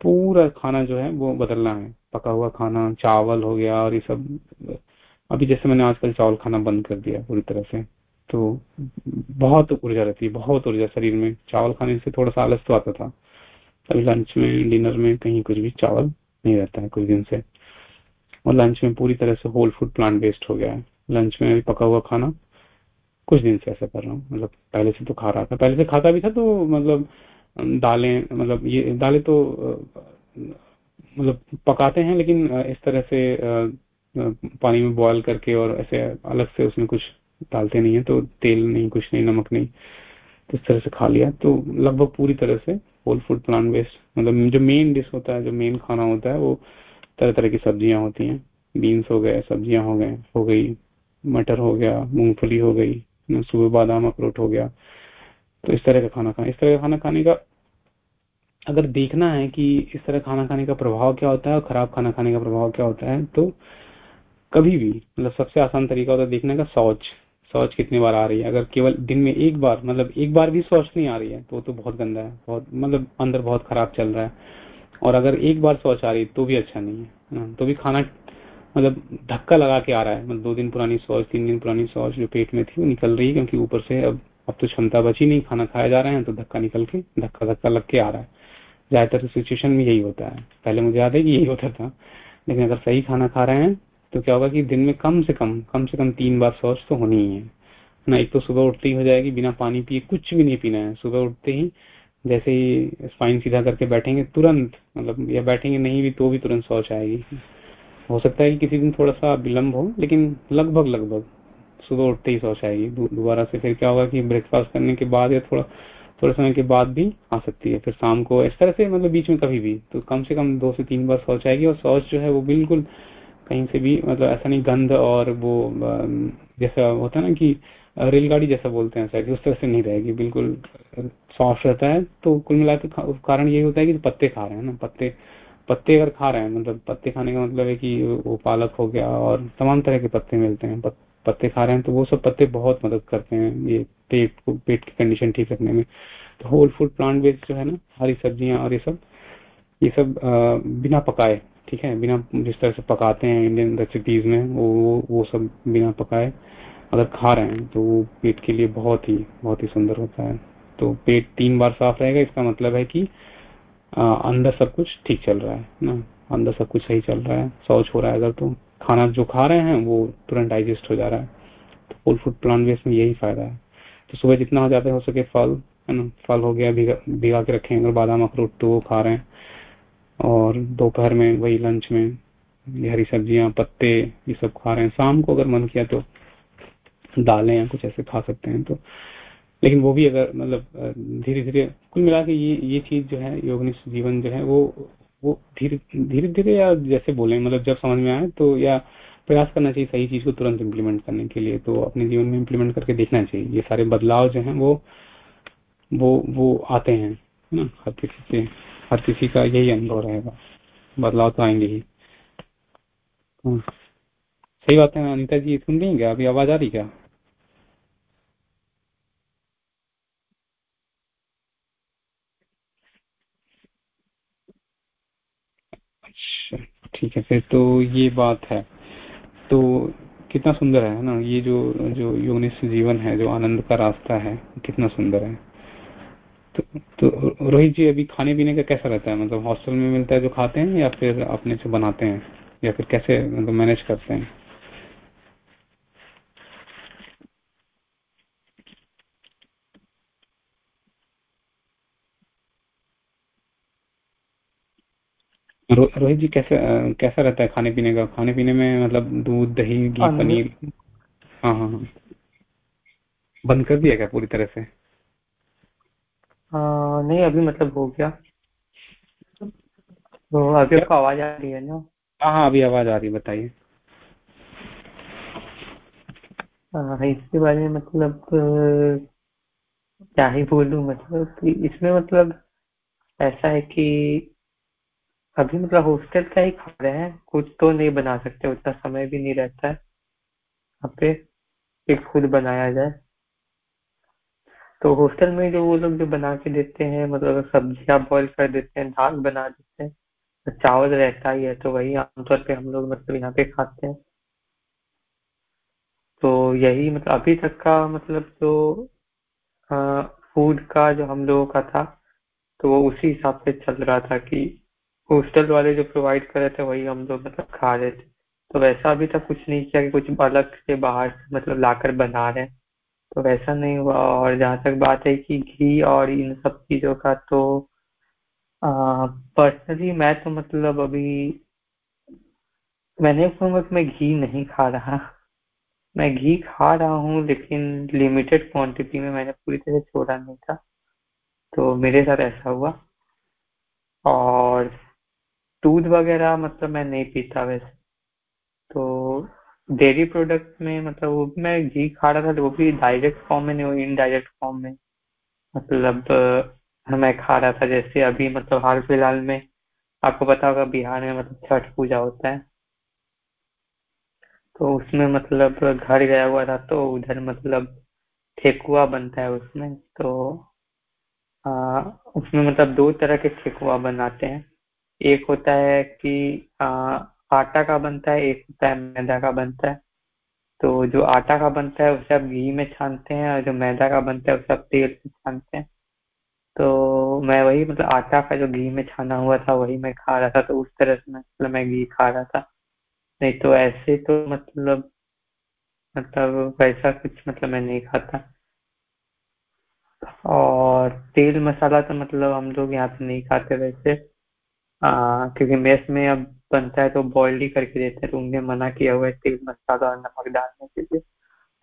पूरा खाना जो है वो बदलना है। पका हुआ खाना, चावल हो गया और ये सब, अभी जैसे मैंने आजकल चावल खाना बंद कर दिया पूरी तरह से तो बहुत ऊर्जा रहती है, बहुत ऊर्जा शरीर में। चावल खाने से थोड़ा सा आलस तो आता था अभी लंच में, डिनर में कहीं कुछ भी चावल नहीं रहता है कुछ दिन से। और लंच में पूरी तरह से होल फ़ूड प्लांट बेस्ड हो गया है। लंच में पका हुआ खाना कुछ दिन से ऐसा कर रहा हूँ। मतलब पहले से तो खा रहा था। पहले से खाता भी था तो मतलब दालें मतलब ये दालें तो मतलब पकाते हैं लेकिन इस तरह से पानी में बॉयल करके और ऐसे अलग से उसमें कुछ डालते नहीं है तो तेल नहीं, कुछ नहीं, नमक नहीं तो इस तरह से खा लिया। तो लगभग पूरी तरह से होल फ़ूड प्लांट बेस्ड मतलब जो मेन डिश होता है, जो मेन खाना होता है वो तरह तरह की सब्ज़ियाँ होती हैं। बीन्स हो गए, सब्ज़ियाँ हो गए, हो गई। मटर हो गया, मूंगफली हो गई सुबह बादाम अखरोट हो गया। तो इस तरह का खाना खाना इस तरह का खाना खाने का अगर देखना है कि इस तरह खाना खाने का प्रभाव क्या होता है और खराब खाना खाने का प्रभाव क्या होता है तो कभी भी मतलब सबसे आसान तरीका होता है देखने का शौच। शौच कितनी बार आ रही है? अगर केवल दिन में एक बार मतलब एक बार भी शौच नहीं आ रही है तो तो बहुत गंदा है, बहुत मतलब अंदर बहुत खराब चल रहा है। और अगर एक बार है तो भी अच्छा नहीं है। हाँ, तो भी खाना मतलब धक्का लगा के आ रहा है। मतलब दो दिन पुरानी शौच तीन दिन पुरानी शौच जो पेट में थी वो निकल रही है क्योंकि ऊपर से अब अब तो क्षमता बची नहीं खाना खाया जा रहा है तो धक्का निकल के धक्का धक्का लग के आ रहा है। ज़्यादातर सिचुएशन में यही होता है। पहले मुझे याद है कि यही होता था। लेकिन अगर सही खाना खा रहे हैं तो क्या होगा कि दिन में कम से कम कम से कम तीन बार शौच तो होनी ही। है ना एक तो सुबह उठते ही हो जाएगी बिना पानी पिए कुछ भी नहीं पीना है। सुबह उठते ही जैसे ही स्पाइन सीधा करके बैठेंगे, तुरंत मतलब या बैठेंगे नहीं भी तो भी तुरंत शौच आएगी। हो सकता है कि किसी दिन थोड़ा सा विलम्ब हो, लेकिन लगभग लगभग सुबह उठते ही शौच आएगी। दोबारा से फिर क्या होगा कि ब्रेकफास्ट करने के बाद या थोड़ा, थोड़े समय के बाद भी आ सकती है। फिर शाम को इस तरह से मतलब बीच में कभी भी तो कम से कम दो से तीन बार शौच आएगी और शौच जो है वो बिल्कुल कहीं से भी मतलब ऐसा नहीं गंध और वो जैसा होता है ना कि, रेलगाड़ी जैसा बोलते हैं शायद उस तरह से नहीं रहेगी, बिल्कुल सॉफ्ट रहता है तो कुल मिला मिलाकर कारण यही होता है कि पत्ते खा रहे हैं ना, पत्ते पत्ते अगर खा रहे हैं मतलब पत्ते खाने का मतलब है कि वो पालक हो गया और तमाम तरह के पत्ते मिलते हैं पत्ते खा रहे हैं तो वो सब पत्ते बहुत मदद करते हैं ये पेट को, पेट की कंडीशन ठीक रखने में। तो होल फ़ूड प्लांट बेस्ड जो है ना, हरी सब्ज़ियाँ और ये सब ये सब बिना पकाए, ठीक है, बिना जिस तरह से पकाते हैं इंडियन रेसिपीज़ में वो वो सब बिना पकाए अगर खा रहे हैं तो वो पेट के लिए बहुत ही बहुत ही सुंदर होता है। तो पेट तीन बार साफ़ रहेगा इसका मतलब है कि आ, अंदर सब कुछ ठीक चल रहा है ना? अंदर सब कुछ सही चल रहा है शौच हो रहा है अगर तो खाना जो खा रहे हैं वो तुरंत डाइजेस्ट हो जा रहा है। तो फुल फ़ूड प्लांट बेस में यही फ़ायदा है। तो सुबह जितना हो जाता है हो सके फल है ना? फल हो गया भिगा भिगा के रखें अगर बादाम अखरूट तो वो खा रहे हैं। और दोपहर में वही लंच में हरी सब्ज़ियाँ पत्ते ये सब खा रहे हैं। शाम को अगर मन किया तो दालें या कुछ ऐसे खा सकते हैं तो लेकिन वो भी अगर मतलब धीरे धीरे कुल मिला के ये ये चीज़ जो है, योगनिष्ठ जीवन जो है, वो वो धीरे धीरे धीरे या जैसे बोले मतलब जब समझ में आए तो या प्रयास करना चाहिए सही चीज़ को तुरंत इम्प्लीमेंट करने के लिए। तो अपने जीवन में इम्प्लीमेंट करके देखना चाहिए। ये सारे बदलाव जो हैं, वो वो वो आते हैं ना? हर किसी से, हर किसी का यही अनुभव रहेगा। बदलाव तो आएँगे ही। हाँ। सही बात है, अनिता जी, सुन रही क्या? अभी आवाज़ आ रही क्या अच्छा ठीक है फिर तो ये बात है। तो कितना सुंदर है ना ये जो जो योनिस जीवन है जो आनंद का रास्ता है कितना सुंदर है। तो, तो रोहित जी अभी खाने पीने का कैसा रहता है? मतलब हॉस्टल में मिलता है जो खाते हैं या फिर अपने से बनाते हैं? या फिर कैसे मतलब मैनेज करते हैं? रोहित जी कैसे कैसा रहता है खाने पीने का? खाने पीने में मतलब दूध दही घी पनीर? हाँ हाँ हाँ। बंद कर दिया क्या पूरी तरह से? आ, नहीं अभी मतलब हो गया। तो अभी आपको आवाज़ आ रही है ना? हाँ हाँ अभी आवाज़ आ रही है बताइए। इसके बारे में मतलब क्या ही बोलूँ मतलब कि इसमें मतलब ऐसा है कि अभी मतलब हॉस्टल का ही खा रहे हैं, कुछ तो नहीं बना सकते, उतना समय भी नहीं रहता है। यहाँ पे कि खुद बनाया जाए। तो हॉस्टल में जो वो लोग जो बना के देते हैं मतलब सब्ज़ियाँ बॉईल कर देते हैं, दाल बना देते हैं तो चावल रहता ही है तो वही आमतौर पे हम लोग मतलब यहाँ पे खाते हैं। तो यही मतलब अभी तक का मतलब जो फ़ूड का जो हम लोगों का था तो वो उसी हिसाब से चल रहा था कि हॉस्टल वाले जो प्रोवाइड कर रहे थे, वही हम लोग मतलब खा रहे थे। तो वैसा अभी तक कुछ नहीं किया कि कुछ अलग से बाहर मतलब लाकर बना रहे तो वैसा नहीं हुआ। और जहाँ तक बात है कि घी और इन सब चीज़ों का तो पर्सनली मैं तो मतलब अभी, मैंने कहूँगा कि मैं घी नहीं खा रहा। मैं घी खा रहा हूँ, लेकिन लिमिटेड क्वांटिटी में मैंने पूरी तरह छोड़ा नहीं था। तो मेरे साथ ऐसा हुआ। और दूध वगैरह मतलब मैं नहीं पीता वैसे। तो डेयरी प्रोडक्ट में मतलब वो मैं घी खा रहा था वो भी डायरेक्ट फॉर्म में नहीं इनडायरेक्ट फॉर्म में। मतलब मैं खा रहा था जैसे अभी मतलब हाल फ़िलहाल में आपको पता होगा बिहार में मतलब छठ पूजा होता है। तो उसमें मतलब घर गया हुआ था तो उधर मतलब ठेकुआ बनता है उसमें तो आ, उसमें मतलब दो तरह के ठेकुआ बनाते हैं। एक होता है कि आटा का बनता है, एक होता है मैदा का बनता है। तो जो आटा का बनता है, उसे आप घी में छानते हैं और जो मैदा का बनता है, उसे आप तेल में छानते हैं। तो मैं वही मतलब आटा का जो घी में छाना हुआ था, वही मैं खा रहा था तो उस तरह से मतलब मैं घी खा रहा था। नहीं तो ऐसे तो मतलब मतलब वैसा कुछ मतलब मैं नहीं खाता। और तेल मसाला तो मतलब हम लोग यहाँ पे नहीं खाते वैसे। क्योंकि मेस में अब बनता है तो बॉइल्ड ही करके देते हैं तो उनने मना किया हुआ है तेल मसाला और नमक डालने के लिए।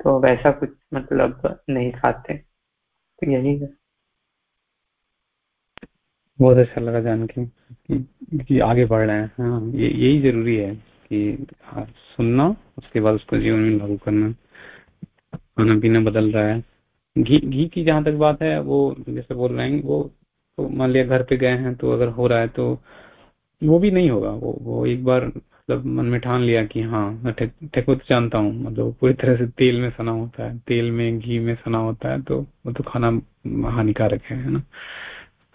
तो वैसा कुछ मतलब नहीं खाते। तो यही है। बहुत अच्छा लगा जान के कि, कि आगे बढ़ रहे हैं। हाँ ये यही ज़रूरी है कि सुनना उसके बाद उसको जीवन में लागू करना। खाना पीना बदल रहा है। घी घी की जहाँ तक बात है वो जैसे बोल रहे हैं वो तो मान लिया घर पे गए हैं तो अगर हो रहा है तो वो भी नहीं होगा। वो वो एक बार मतलब मन में ठान लिया कि हाँ मैं ठेको तो जानता हूँ। मतलब पूरी तरह से तेल में सना होता है। तेल में घी में सना होता है। तो वो तो खाना हानिकारक है है ना?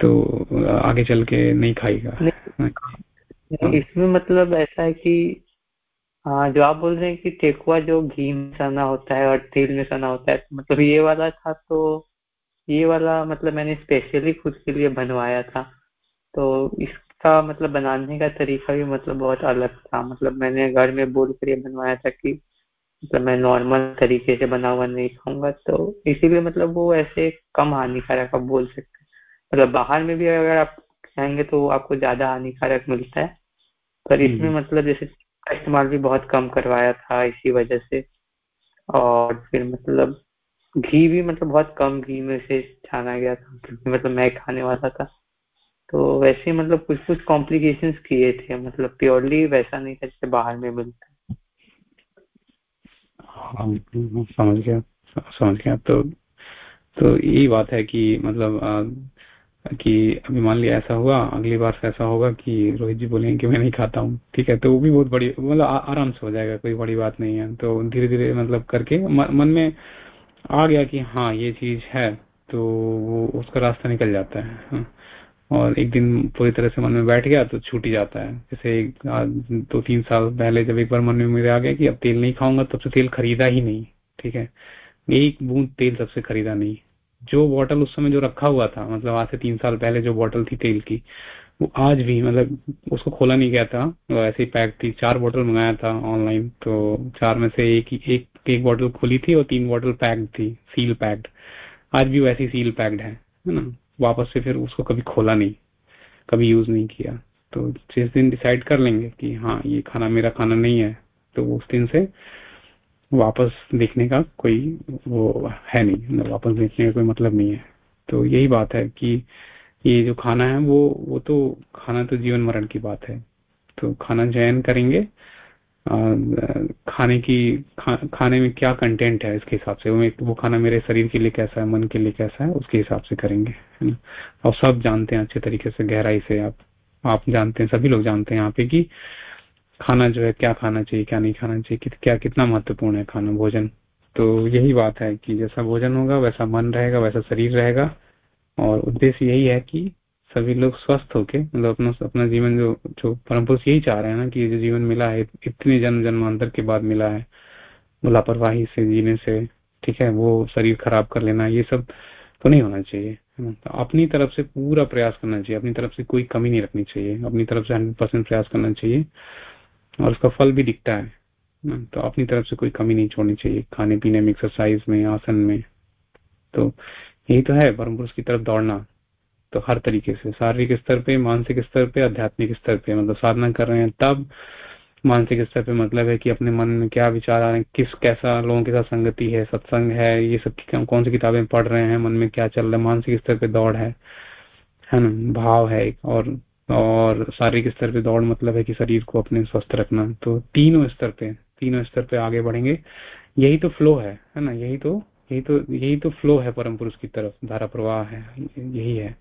तो आगे चल के नहीं खाएगा। नहीं। इसमें मतलब ऐसा है कि हाँ जो आप बोल रहे हैं कि ठेकुआ जो घी में सना होता है और तेल में सना होता है मतलब ये वाला था तो ये वाला मतलब मैंने स्पेशली खुद के लिए बनवाया था। तो इसका मतलब बनाने का तरीका भी मतलब बहुत अलग था। मतलब मैंने घर में बोल कर बनवाया था कि मतलब मैं नॉर्मल तरीके से बना हुआ नहीं खाऊँगा तो इसीलिए मतलब वो ऐसे कम हानिकारक आप बोल सकते मतलब बाहर में भी अगर आप खाएँगे तो आपको ज़्यादा हानिकारक मिलता है। पर इसमें मतलब जैसे का इस्तेमाल भी बहुत कम करवाया था इसी वजह से। और फिर मतलब घी भी मतलब बहुत कम घी में से छाना गया था क्योंकि मतलब मैं खाने वाला था। तो वैसे मतलब कुछ कुछ कॉम्प्लिकेशंस किए थे मतलब प्योरली वैसा नहीं था जैसे बाहर में मिलता। समझ गया समझ गया तो तो यही बात है कि मतलब आ, कि अभी मान लिया ऐसा हुआ अगली बार से ऐसा होगा कि रोहित जी बोलेंगे कि मैं नहीं खाता हूँ ठीक है? तो वो भी बहुत बड़ी मतलब आराम से हो जाएगा कोई बड़ी बात नहीं है। तो धीरे धीरे मतलब करके म, मन में आ गया कि हाँ ये चीज़ है तो वो उसका रास्ता निकल जाता है हाँ। और एक दिन पूरी तरह से मन में बैठ गया तो छूट ही जाता है। जैसे दो तीन साल पहले जब एक बार मन में मेरे आ गया कि अब तेल नहीं खाऊँगा तब से तेल खरीदा ही नहीं, ठीक है? एक बूंद तेल तब से खरीदा नहीं। जो बॉटल उस समय जो रखा हुआ था मतलब आज से तीन साल पहले जो बॉटल थी तेल की, वो आज भी मतलब उसको खोला नहीं गया था। वो ऐसे ही पैक थी, चार बोतल मंगाया था ऑनलाइन तो चार में से एक ही एक एक बोतल खुली थी और तीन बोतल पैक्ड थी सील पैक्ड आज भी वैसी सील पैक्ड है ना? वापस से फिर उसको कभी खोला नहीं, कभी यूज़ नहीं किया। तो जिस दिन डिसाइड कर लेंगे कि हाँ ये खाना मेरा खाना नहीं है तो उस दिन से वापस देखने का कोई वो है नहीं वापस देखने का कोई मतलब नहीं है। तो यही बात है कि ये जो खाना है वो वो तो खाना तो जीवन मरण की बात है। तो खाना चयन करेंगे खाने की खा, खाने में क्या कंटेंट है इसके हिसाब से? वो, खाना मेरे शरीर के लिए कैसा है मन के लिए कैसा है उसके हिसाब से करेंगे है ना? और सब जानते हैं अच्छे तरीके से गहराई से आप आप जानते हैं सभी लोग जानते हैं यहाँ पे कि खाना जो है क्या खाना चाहिए क्या नहीं खाना चाहिए कि, क्या कितना महत्वपूर्ण है खाना भोजन। तो यही बात है कि जैसा भोजन होगा वैसा मन रहेगा वैसा शरीर रहेगा। और उद्देश्य यही है कि सभी लोग स्वस्थ होके मतलब अपना अपना जीवन जो जो परम पुरुष यही चाह रहे हैं ना कि जो जीवन मिला है, इतने जन्म जन्मांतर के बाद मिला है लापरवाही से, जीने से, ठीक है, वो शरीर खराब कर लेना, ये सब तो नहीं होना चाहिए तो अपनी तरफ़ से पूरा प्रयास करना चाहिए, अपनी तरफ़ से कोई कमी नहीं रखनी चाहिए, अपनी तरफ़ से हंड्रेड परसेंट प्रयास करना चाहिए, और उसका फल भी दिखता है तो अपनी तरफ़ से कोई कमी नहीं छोड़नी चाहिए खाने पीने में एक्सरसाइज में, आसन में तो यही तो है, परम पुरुष की तरफ़ दौड़ना। तो हर तरीके से, शारीरिक स्तर पे, मानसिक स्तर पे, आध्यात्मिक स्तर पे मतलब साधना कर रहे हैं तब मानसिक स्तर पे मतलब है कि अपने मन में क्या विचार आ रहे हैं, किस, कैसा लोगों के साथ संगति है, सत्संग है, ये सब कौन सी किताबें पढ़ रहे हैं, मन में क्या चल रहा है, मानसिक स्तर पे दौड़ है है ना, भाव है और और शारीरिक स्तर पे दौड़ मतलब है कि शरीर को अपने स्वस्थ रखना तो तीनों स्तर पे, तीनों स्तर पे आगे बढ़ेंगे, यही तो फ्लो है है ना, यही तो यही तो यही तो फ्लो है परम पुरुष की तरफ़, धारा प्रवाह है, यही है।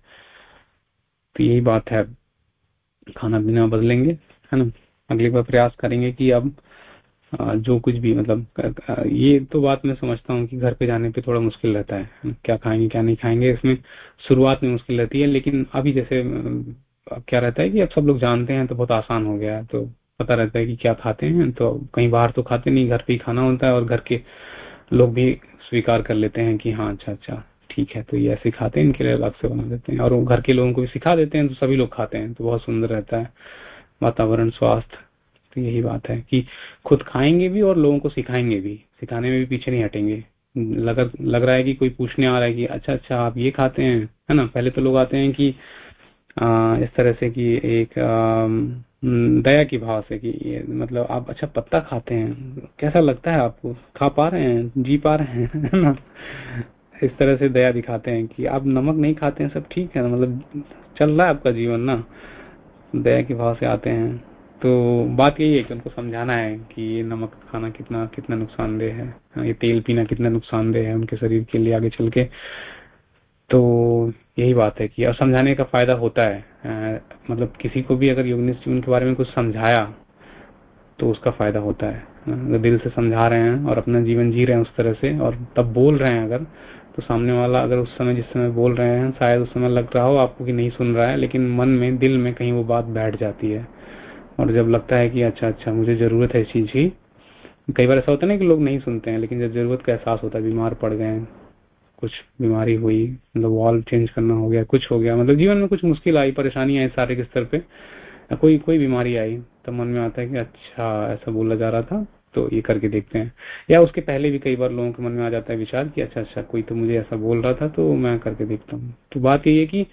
तो यही बात है। खाना पीना बदलेंगे, है ना? अगली बार प्रयास करेंगे कि अब जो कुछ भी मतलब ये तो बात मैं समझता हूँ कि घर पे जाने पे थोड़ा मुश्किल रहता है क्या खाएँगे, क्या नहीं खाएँगे, इसमें शुरुआत में मुश्किल रहती है, लेकिन अभी जैसे क्या रहता है कि अब सब लोग जानते हैं तो बहुत आसान हो गया है तो पता रहता है कि क्या खाते हैं तो कहीं बाहर तो खाते नहीं, घर पे ही खाना होता है, और घर के लोग भी स्वीकार कर लेते हैं कि हाँ अच्छा अच्छा ठीक है तो ये ऐसे खाते हैं इनके लिए अलग से बना देते हैं। और घर के लोगों को भी सिखा देते हैं तो सभी लोग खाते हैं तो बहुत सुंदर रहता है। वातावरण स्वास्थ्य तो यही बात है कि खुद खाएँगे भी और लोगों को सिखाएँगे भी। सिखाने में भी पीछे नहीं हटेंगे। लग लग रहा है कि कोई पूछने आ रहा है कि अच्छा अच्छा आप ये खाते हैं? है ना? पहले तो लोग आते हैं कि आ, इस तरह से कि एक आ, दया की भाव से कि ये मतलब आप अच्छा पत्ता खाते हैं। कैसा लगता है आपको? खा पा रहे हैं? जी पा रहे हैं ना? इस तरह से दया दिखाते हैं कि आप नमक नहीं खाते हैं सब ठीक है मतलब चल रहा है आपका जीवन ना? दया के भाव से आते हैं। तो बात यही है कि उनको समझाना है कि ये नमक खाना कितना कितना नुकसानदेह है। हाँ, ये तेल पीना कितना नुकसानदेह है उनके शरीर के लिए आगे चल के। तो यही बात है कि और समझाने का फ़ायदा होता है। मतलब किसी को भी अगर योग जीवन के बारे में कुछ समझाया तो उसका फ़ायदा होता है अगर दिल से समझा रहे हैं और अपना जीवन जी रहे हैं उस तरह से और तब बोल रहे हैं अगर तो सामने वाला अगर उस समय जिस समय बोल रहे हैं, शायद उस समय लग रहा हो आपको कि नहीं सुन रहा है, लेकिन मन में, दिल में कहीं वो बात बैठ जाती है। और जब लगता है कि अच्छा अच्छा मुझे ज़रूरत है इस चीज़ की, कई बार ऐसा होता है ना कि लोग नहीं सुनते हैं, लेकिन जब ज़रूरत का एहसास होता है, बीमार पड़ गए कुछ बीमारी हुई मतलब वॉल चेंज करना हो गया, कुछ हो गया मतलब जीवन में कुछ मुश्किल आई परेशानी आई शारीरिक स्तर पे कोई कोई बीमारी आई तो मन में आता है कि अच्छा ऐसा बोला जा रहा था तो ये करके देखते हैं। या उसके पहले भी कई बार लोगों के मन में आ जाता है विचार कि अच्छा अच्छा कोई तो मुझे ऐसा बोल रहा था तो मैं करके देखता हूँ। तो बात यही है कि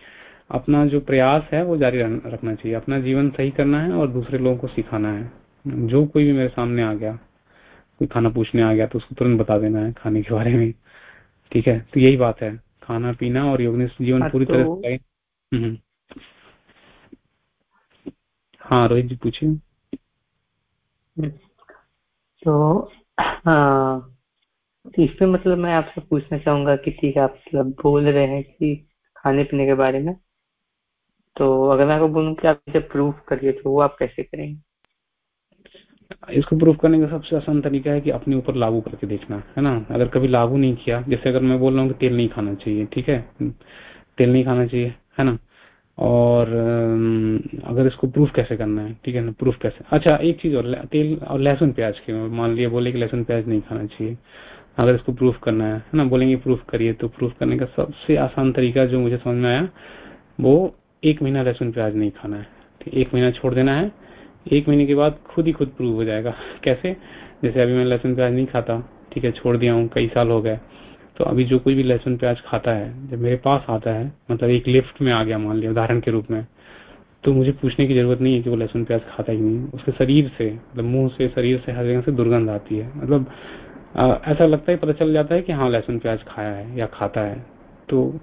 अपना जो प्रयास है, वो जारी रखना चाहिए। अपना जीवन सही करना है और दूसरे लोगों को सिखाना है। जो कोई भी मेरे सामने आ गया, कोई खाना पूछने आ गया तो उसको तुरंत बता देना है खाने के बारे में। ठीक है? तो यही बात है। खाना पीना और योग जीवन हाँ, पूरी तो... तरह से हम्म। हाँ रोहित जी पूछिए। तो हाँ इसमें मतलब मैं आपसे पूछना चाहूँगा कि ठीक है आप मतलब बोल रहे हैं कि खाने पीने के बारे में। तो अगर मैं आपको बोलूँ कि आप इसे प्रूफ करिए तो वो आप कैसे करेंगे? इसको प्रूफ करने का सबसे आसान तरीका है कि अपने ऊपर लागू करके देखना, है ना? अगर कभी लागू नहीं किया, जैसे अगर मैं बोल रहा हूँ कि तेल नहीं खाना चाहिए, ठीक है? तेल नहीं खाना चाहिए, है ना? और अगर इसको प्रूफ कैसे करना है, ठीक है ना? प्रूफ कैसे? अच्छा एक चीज़ और, तेल और लहसुन प्याज के, मान लिया बोले कि लहसुन प्याज नहीं खाना चाहिए, अगर इसको प्रूफ करना है है ना? बोलेंगे प्रूफ करिए तो प्रूफ करने का सबसे आसान तरीका जो मुझे समझ में आया, वो एक महीना लहसुन प्याज नहीं खाना है एक महीना छोड़ देना है एक महीने के बाद खुद ही खुद प्रूव हो जाएगा। कैसे? जैसे अभी मैं लहसुन प्याज नहीं खाता, ठीक है, छोड़ दिया हूँ, कई साल हो गए। तो अभी जो कोई भी लहसुन प्याज खाता है, जब मेरे पास आता है मतलब एक लिफ्ट में आ गया मान लिया, उदाहरण के रूप में तो मुझे पूछने की ज़रूरत नहीं है कि वो लहसुन प्याज खाता ही नहीं उसके शरीर से मतलब मुँह से, शरीर से, हर जगह से दुर्गंध आती है। मतलब ऐसा लगता है, पता चल जाता है कि हाँ लहसुन प्याज खाया है या खाता है। तो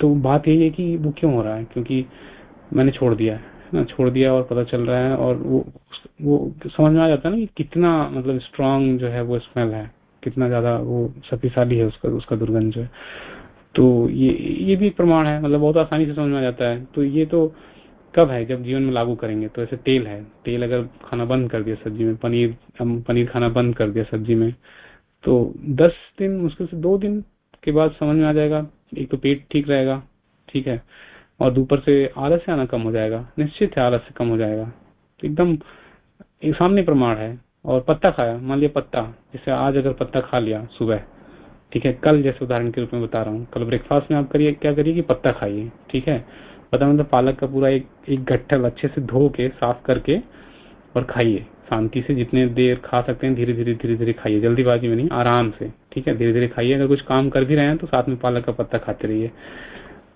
तो बात यही है कि वो क्यों हो रहा है? क्योंकि मैंने छोड़ दिया है। ना छोड़ दिया और पता चल रहा है और वो वो समझ में आ जाता है ना कि कितना मतलब स्ट्रांग जो है वो स्मेल है, कितना ज़्यादा वो शक्तिशाली है उसका उसका दुर्गंध जो है। तो ये ये भी प्रमाण है मतलब बहुत आसानी से समझ में आ जाता है। तो ये तो कब है? जब जीवन में लागू करेंगे तो ऐसे तेल है। तेल अगर खाना बंद कर दिया सब्ज़ी में, पनीर, हम पनीर खाना बंद कर दिया सब्ज़ी में तो दस दिन, मुश्किल से दो दिन के बाद समझ में आ जाएगा, एक तो पेट ठीक रहेगा, ठीक है। और ऊपर से आलस से आना कम हो जाएगा, निश्चित है आलस से कम हो जाएगा। तो एकदम सामने प्रमाण है और पत्ता खाया, मान लिया पत्ता, जैसे आज अगर पत्ता खा लिया सुबह, ठीक है, कल जैसे उदाहरण के रूप में बता रहा हूँ, कल ब्रेकफास्ट में आप करिए, क्या करिए कि पत्ता खाइए, ठीक है? पता मतलब पालक का पूरा एक एक गट्ठल अच्छे से धो के, साफ़ करके और खाइए, शांति से जितने देर खा सकते हैं, धीरे धीरे धीरे धीरे खाइए, जल्दीबाजी में नहीं, आराम से, ठीक है? धीरे धीरे खाइए, अगर कुछ काम कर भी रहे हैं तो साथ में पालक का पत्ता खाते रहिए।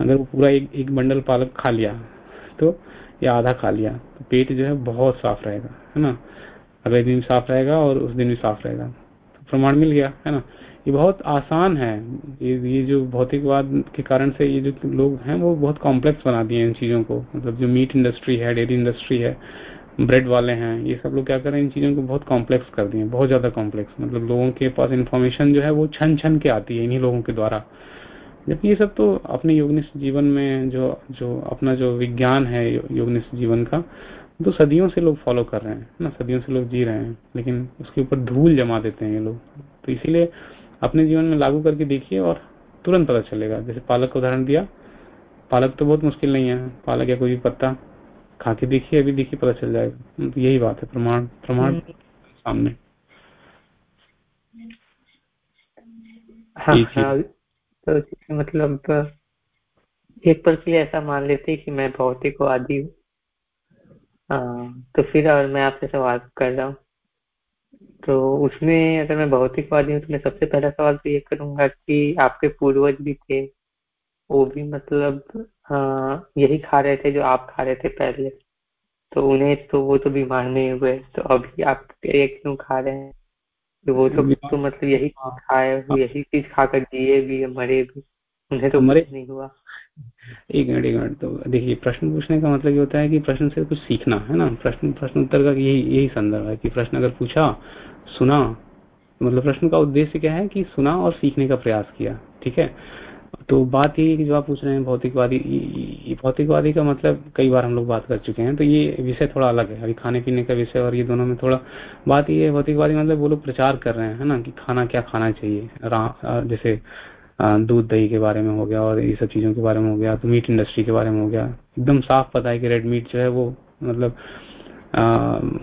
अगर वो पूरा एक एक बंडल पालक खा लिया तो या आधा खा लिया तो पेट जो है बहुत साफ़ रहेगा, है ना? अगले दिन साफ़ रहेगा और उस दिन भी साफ़ रहेगा। तो प्रमाण मिल गया, है ना? ये बहुत आसान है। ये ये जो भौतिकवाद के कारण से ये जो लोग हैं, वो बहुत कॉम्प्लेक्स बना दिए इन चीज़ों को। मतलब जो मीट इंडस्ट्री है डेयरी इंडस्ट्री है ब्रेड वाले हैं, ये सब लोग क्या कर रहे हैं, इन चीज़ों को बहुत कॉम्प्लेक्स कर दिए बहुत ज़्यादा कॉम्प्लेक्स मतलब लोगों के पास इन्फॉर्मेशन जो है वो छन छन के आती है, इन्हीं लोगों के द्वारा। जबकि ये सब तो अपने योगनिष्ठ जीवन में जो जो अपना जो विज्ञान है योगनिष्ठ जीवन का तो सदियों से लोग फॉलो कर रहे हैं ना? सदियों से लोग जी रहे हैं लेकिन उसके ऊपर धूल जमा देते हैं ये लोग। तो इसीलिए अपने जीवन में लागू करके देखिए और तुरंत पता चलेगा। जैसे पालक का उदाहरण दिया पालक तो बहुत मुश्किल नहीं है पालक या कोई भी पत्ता खा के देखिए अभी देखिए पता चल जाएगा। तो यही बात है प्रमाण प्रमाण हम्म। सामने। हाँ, हाँ, तो मतलब एक पल के लिए ऐसा मान लेते कि मैं भौतिक आदि हूँ। तो फिर और मैं आपसे सवाल कर रहा हूँ। तो उसमें अगर मैं भौतिकवादी हूँ तो मैं सबसे पहला सवाल तो ये करूँगा कि आपके पूर्वज भी थे, वो भी मतलब हाँ यही खा रहे थे जो आप खा रहे थे पहले। तो उन्हें तो वो तो बीमार नहीं हुए तो अभी आप ये क्यों खा रहे हैं? तो वो तो, तो मतलब यही खाए यही चीज़ खाकर जिए भी मरे भी। उन्हें तो मरे? नहीं हुआ। एक मिनट एक मिनट तो देखिए प्रश्न पूछने का मतलब ये होता है कि प्रश्न से कुछ सीखना है ना? प्रश्न प्रश्न उत्तर का यही यही संदर्भ है कि प्रश्न अगर पूछा सुना मतलब प्रश्न का उद्देश्य क्या है कि सुना और सीखने का प्रयास किया ठीक है? तो बात ये जो आप पूछ रहे हैं, भौतिकवादी भौतिकवादी का मतलब कई बार हम लोग बात कर चुके हैं तो ये विषय थोड़ा अलग है। अभी खाने पीने का विषय और ये दोनों में थोड़ा बात ये है, भौतिकवादी मतलब वो लोग प्रचार कर रहे हैं ना, कि खाना क्या खाना चाहिए? जैसे दूध दही के बारे में हो गया और ये सब चीज़ों के बारे में हो गया तो मीट इंडस्ट्री के बारे में हो गया। एकदम साफ़ पता है कि रेड मीट जो है वो मतलब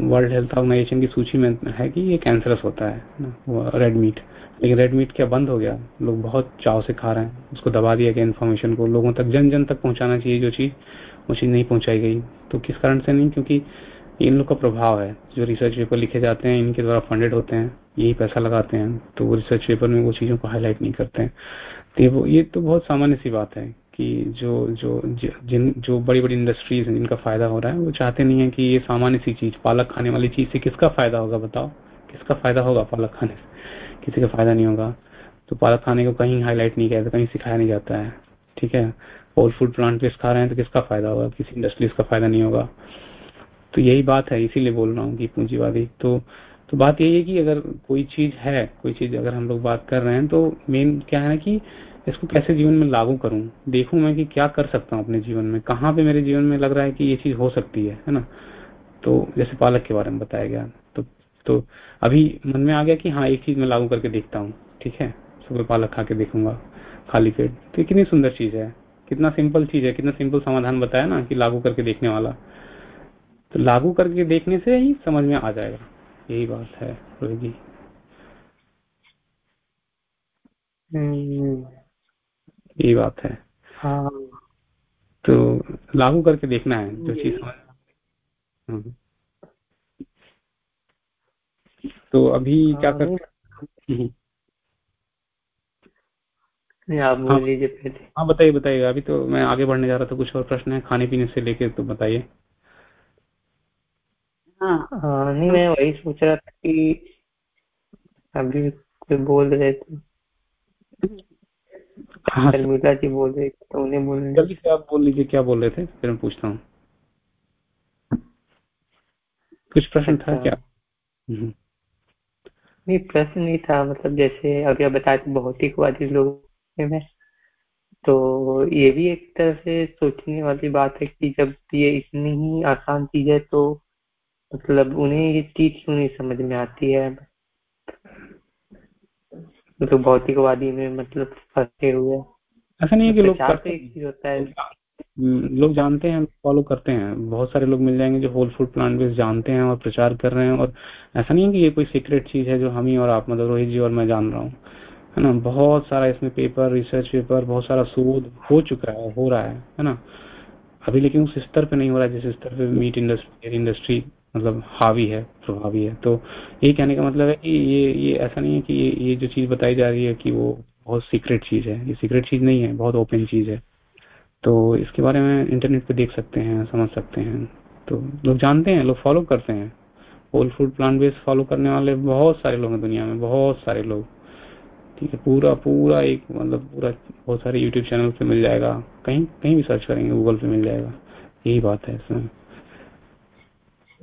वर्ल्ड हेल्थ ऑर्गेनाइजेशन की सूची में है कि ये कैंसरस होता है रेड मीट। लेकिन रेड मीट क्या बंद हो गया? लोग बहुत चाव से खा रहे हैं। उसको दबा दिया गया इन्फॉर्मेशन को। लोगों तक जन जन तक पहुंचाना चाहिए जो चीज़, वो चीज़ नहीं पहुंचाई गई। तो किस कारण से नहीं? क्योंकि इन लोग का प्रभाव है। जो रिसर्च पेपर लिखे जाते हैं, इनके द्वारा फंडेड होते हैं, यही पैसा लगाते हैं। तो वो रिसर्च पेपर में वो चीज़ों को हाईलाइट नहीं करते हैं। तो ये तो बहुत सामान्य सी बात है कि जो जो जिन, जो बड़ी बड़ी इंडस्ट्रीज़ हैं, जिनका फ़ायदा हो रहा है, वो चाहते नहीं है कि ये सामान्य सी चीज़, पालक खाने वाली चीज़ से किसका फ़ायदा होगा, बताओ? किसका फ़ायदा होगा पालक खाने से? किसी का फ़ायदा नहीं होगा। तो पालक खाने को कहीं हाईलाइट नहीं किया जाता, कहीं सिखाया नहीं जाता है। ठीक है? होल फ़ूड प्लांट बेस्ड खा रहे हैं तो किसका फ़ायदा होगा? किसी इंडस्ट्रीज़ का फ़ायदा नहीं होगा। तो यही बात है, इसीलिए बोल रहा हूँ कि पूंजीवादी। तो तो बात यही है कि अगर कोई चीज़ है, कोई चीज़ अगर हम लोग बात कर रहे हैं तो मेन क्या है ना कि इसको कैसे जीवन में लागू करूँ? देखूँ मैं कि क्या कर सकता हूँ अपने जीवन में? कहाँ पे मेरे जीवन में लग रहा है कि ये चीज़ हो सकती है है ना? तो जैसे पालक के बारे में बताया गया। तो अभी मन में आ गया कि हाँ एक चीज़ मैं लागू करके देखता हूँ ठीक है? सुबह पालक खा के देखूँगा खाली पेट। तो कितनी सुंदर चीज़ है। कितना सिंपल चीज़ है कितना सिंपल समाधान बताया ना कि लागू करके देखने वाला। तो लागू करके देखने से ही समझ में आ जाएगा। यही बात है रोहित जी। हम्म। यही बात है। हाँ। तो लागू करके देखना है जो चीज़ समझ तो अभी हाँ, क्या कर हम्म। आप बोल हाँ। लीजिए पहले हाँ बताइए बताइए। अभी तो मैं आगे बढ़ने जा रहा था कुछ और प्रश्न है खाने पीने से लेके तो बताइए। हाँ हाँ नहीं मैं वही सोच रहा था कि अभी कोई बोल रहे थे। हाँ शर्मिला जी बोल रहे थे तो उन्हें बोल जल्दी से आप बोल लीजिए क्या बोल रहे थे? फिर मैं पूछता हूँ। कुछ प्रश्न अच्छा। था क्या? हम्म। नहीं प्रश्न नहीं था। मतलब जैसे अभी आप बताए थे भौतिकवादी लोग में। तो ये भी एक तरह से सोचने वाली बात है कि जब ये इतनी ही आसान चीज़ है तो मतलब उन्हें ये चीज़ क्यों नहीं समझ में आती है? तो भौतिकवादी में मतलब फंसे हुए ऐसा नहीं है कि लोग एक चीज़ होता है। लोग जानते हैं फॉलो करते हैं। बहुत सारे लोग मिल जाएँगे जो होल फ़ूड प्लांट बेस्ड जानते हैं और प्रचार कर रहे हैं और ऐसा नहीं है कि ये कोई सीक्रेट चीज़ है जो हम ही और आप मतलब रोहित जी और मैं जान रहा हूँ। है ना? बहुत सारा इसमें पेपर रिसर्च पेपर बहुत सारा शोध हो चुका है, हो रहा है है ना? अभी लेकिन उस स्तर पे नहीं हो रहा है, जिस स्तर पे मीट इंडस्ट्री इंडस्ट्री मतलब हावी है, प्रभावी है। तो यही कहने का मतलब है कि ये ये ऐसा नहीं है कि ये ये जो चीज़ बताई जा रही है कि वो बहुत सीक्रेट चीज़ है। ये सीक्रेट चीज़ नहीं है, बहुत ओपन चीज़ है। तो इसके बारे में इंटरनेट पे देख सकते हैं, समझ सकते हैं। तो लोग जानते हैं, लोग फॉलो करते हैं। Whole food plant based follow करने वाले बहुत सारे लोग हैं दुनिया में, बहुत सारे लोग। ठीक है, पूरा पूरा एक मतलब पूरा बहुत सारे यूट्यूब चैनल पे मिल जाएगा। कहीं कहीं भी सर्च करेंगे गूगल पे मिल जाएगा। यही बात है इसमें।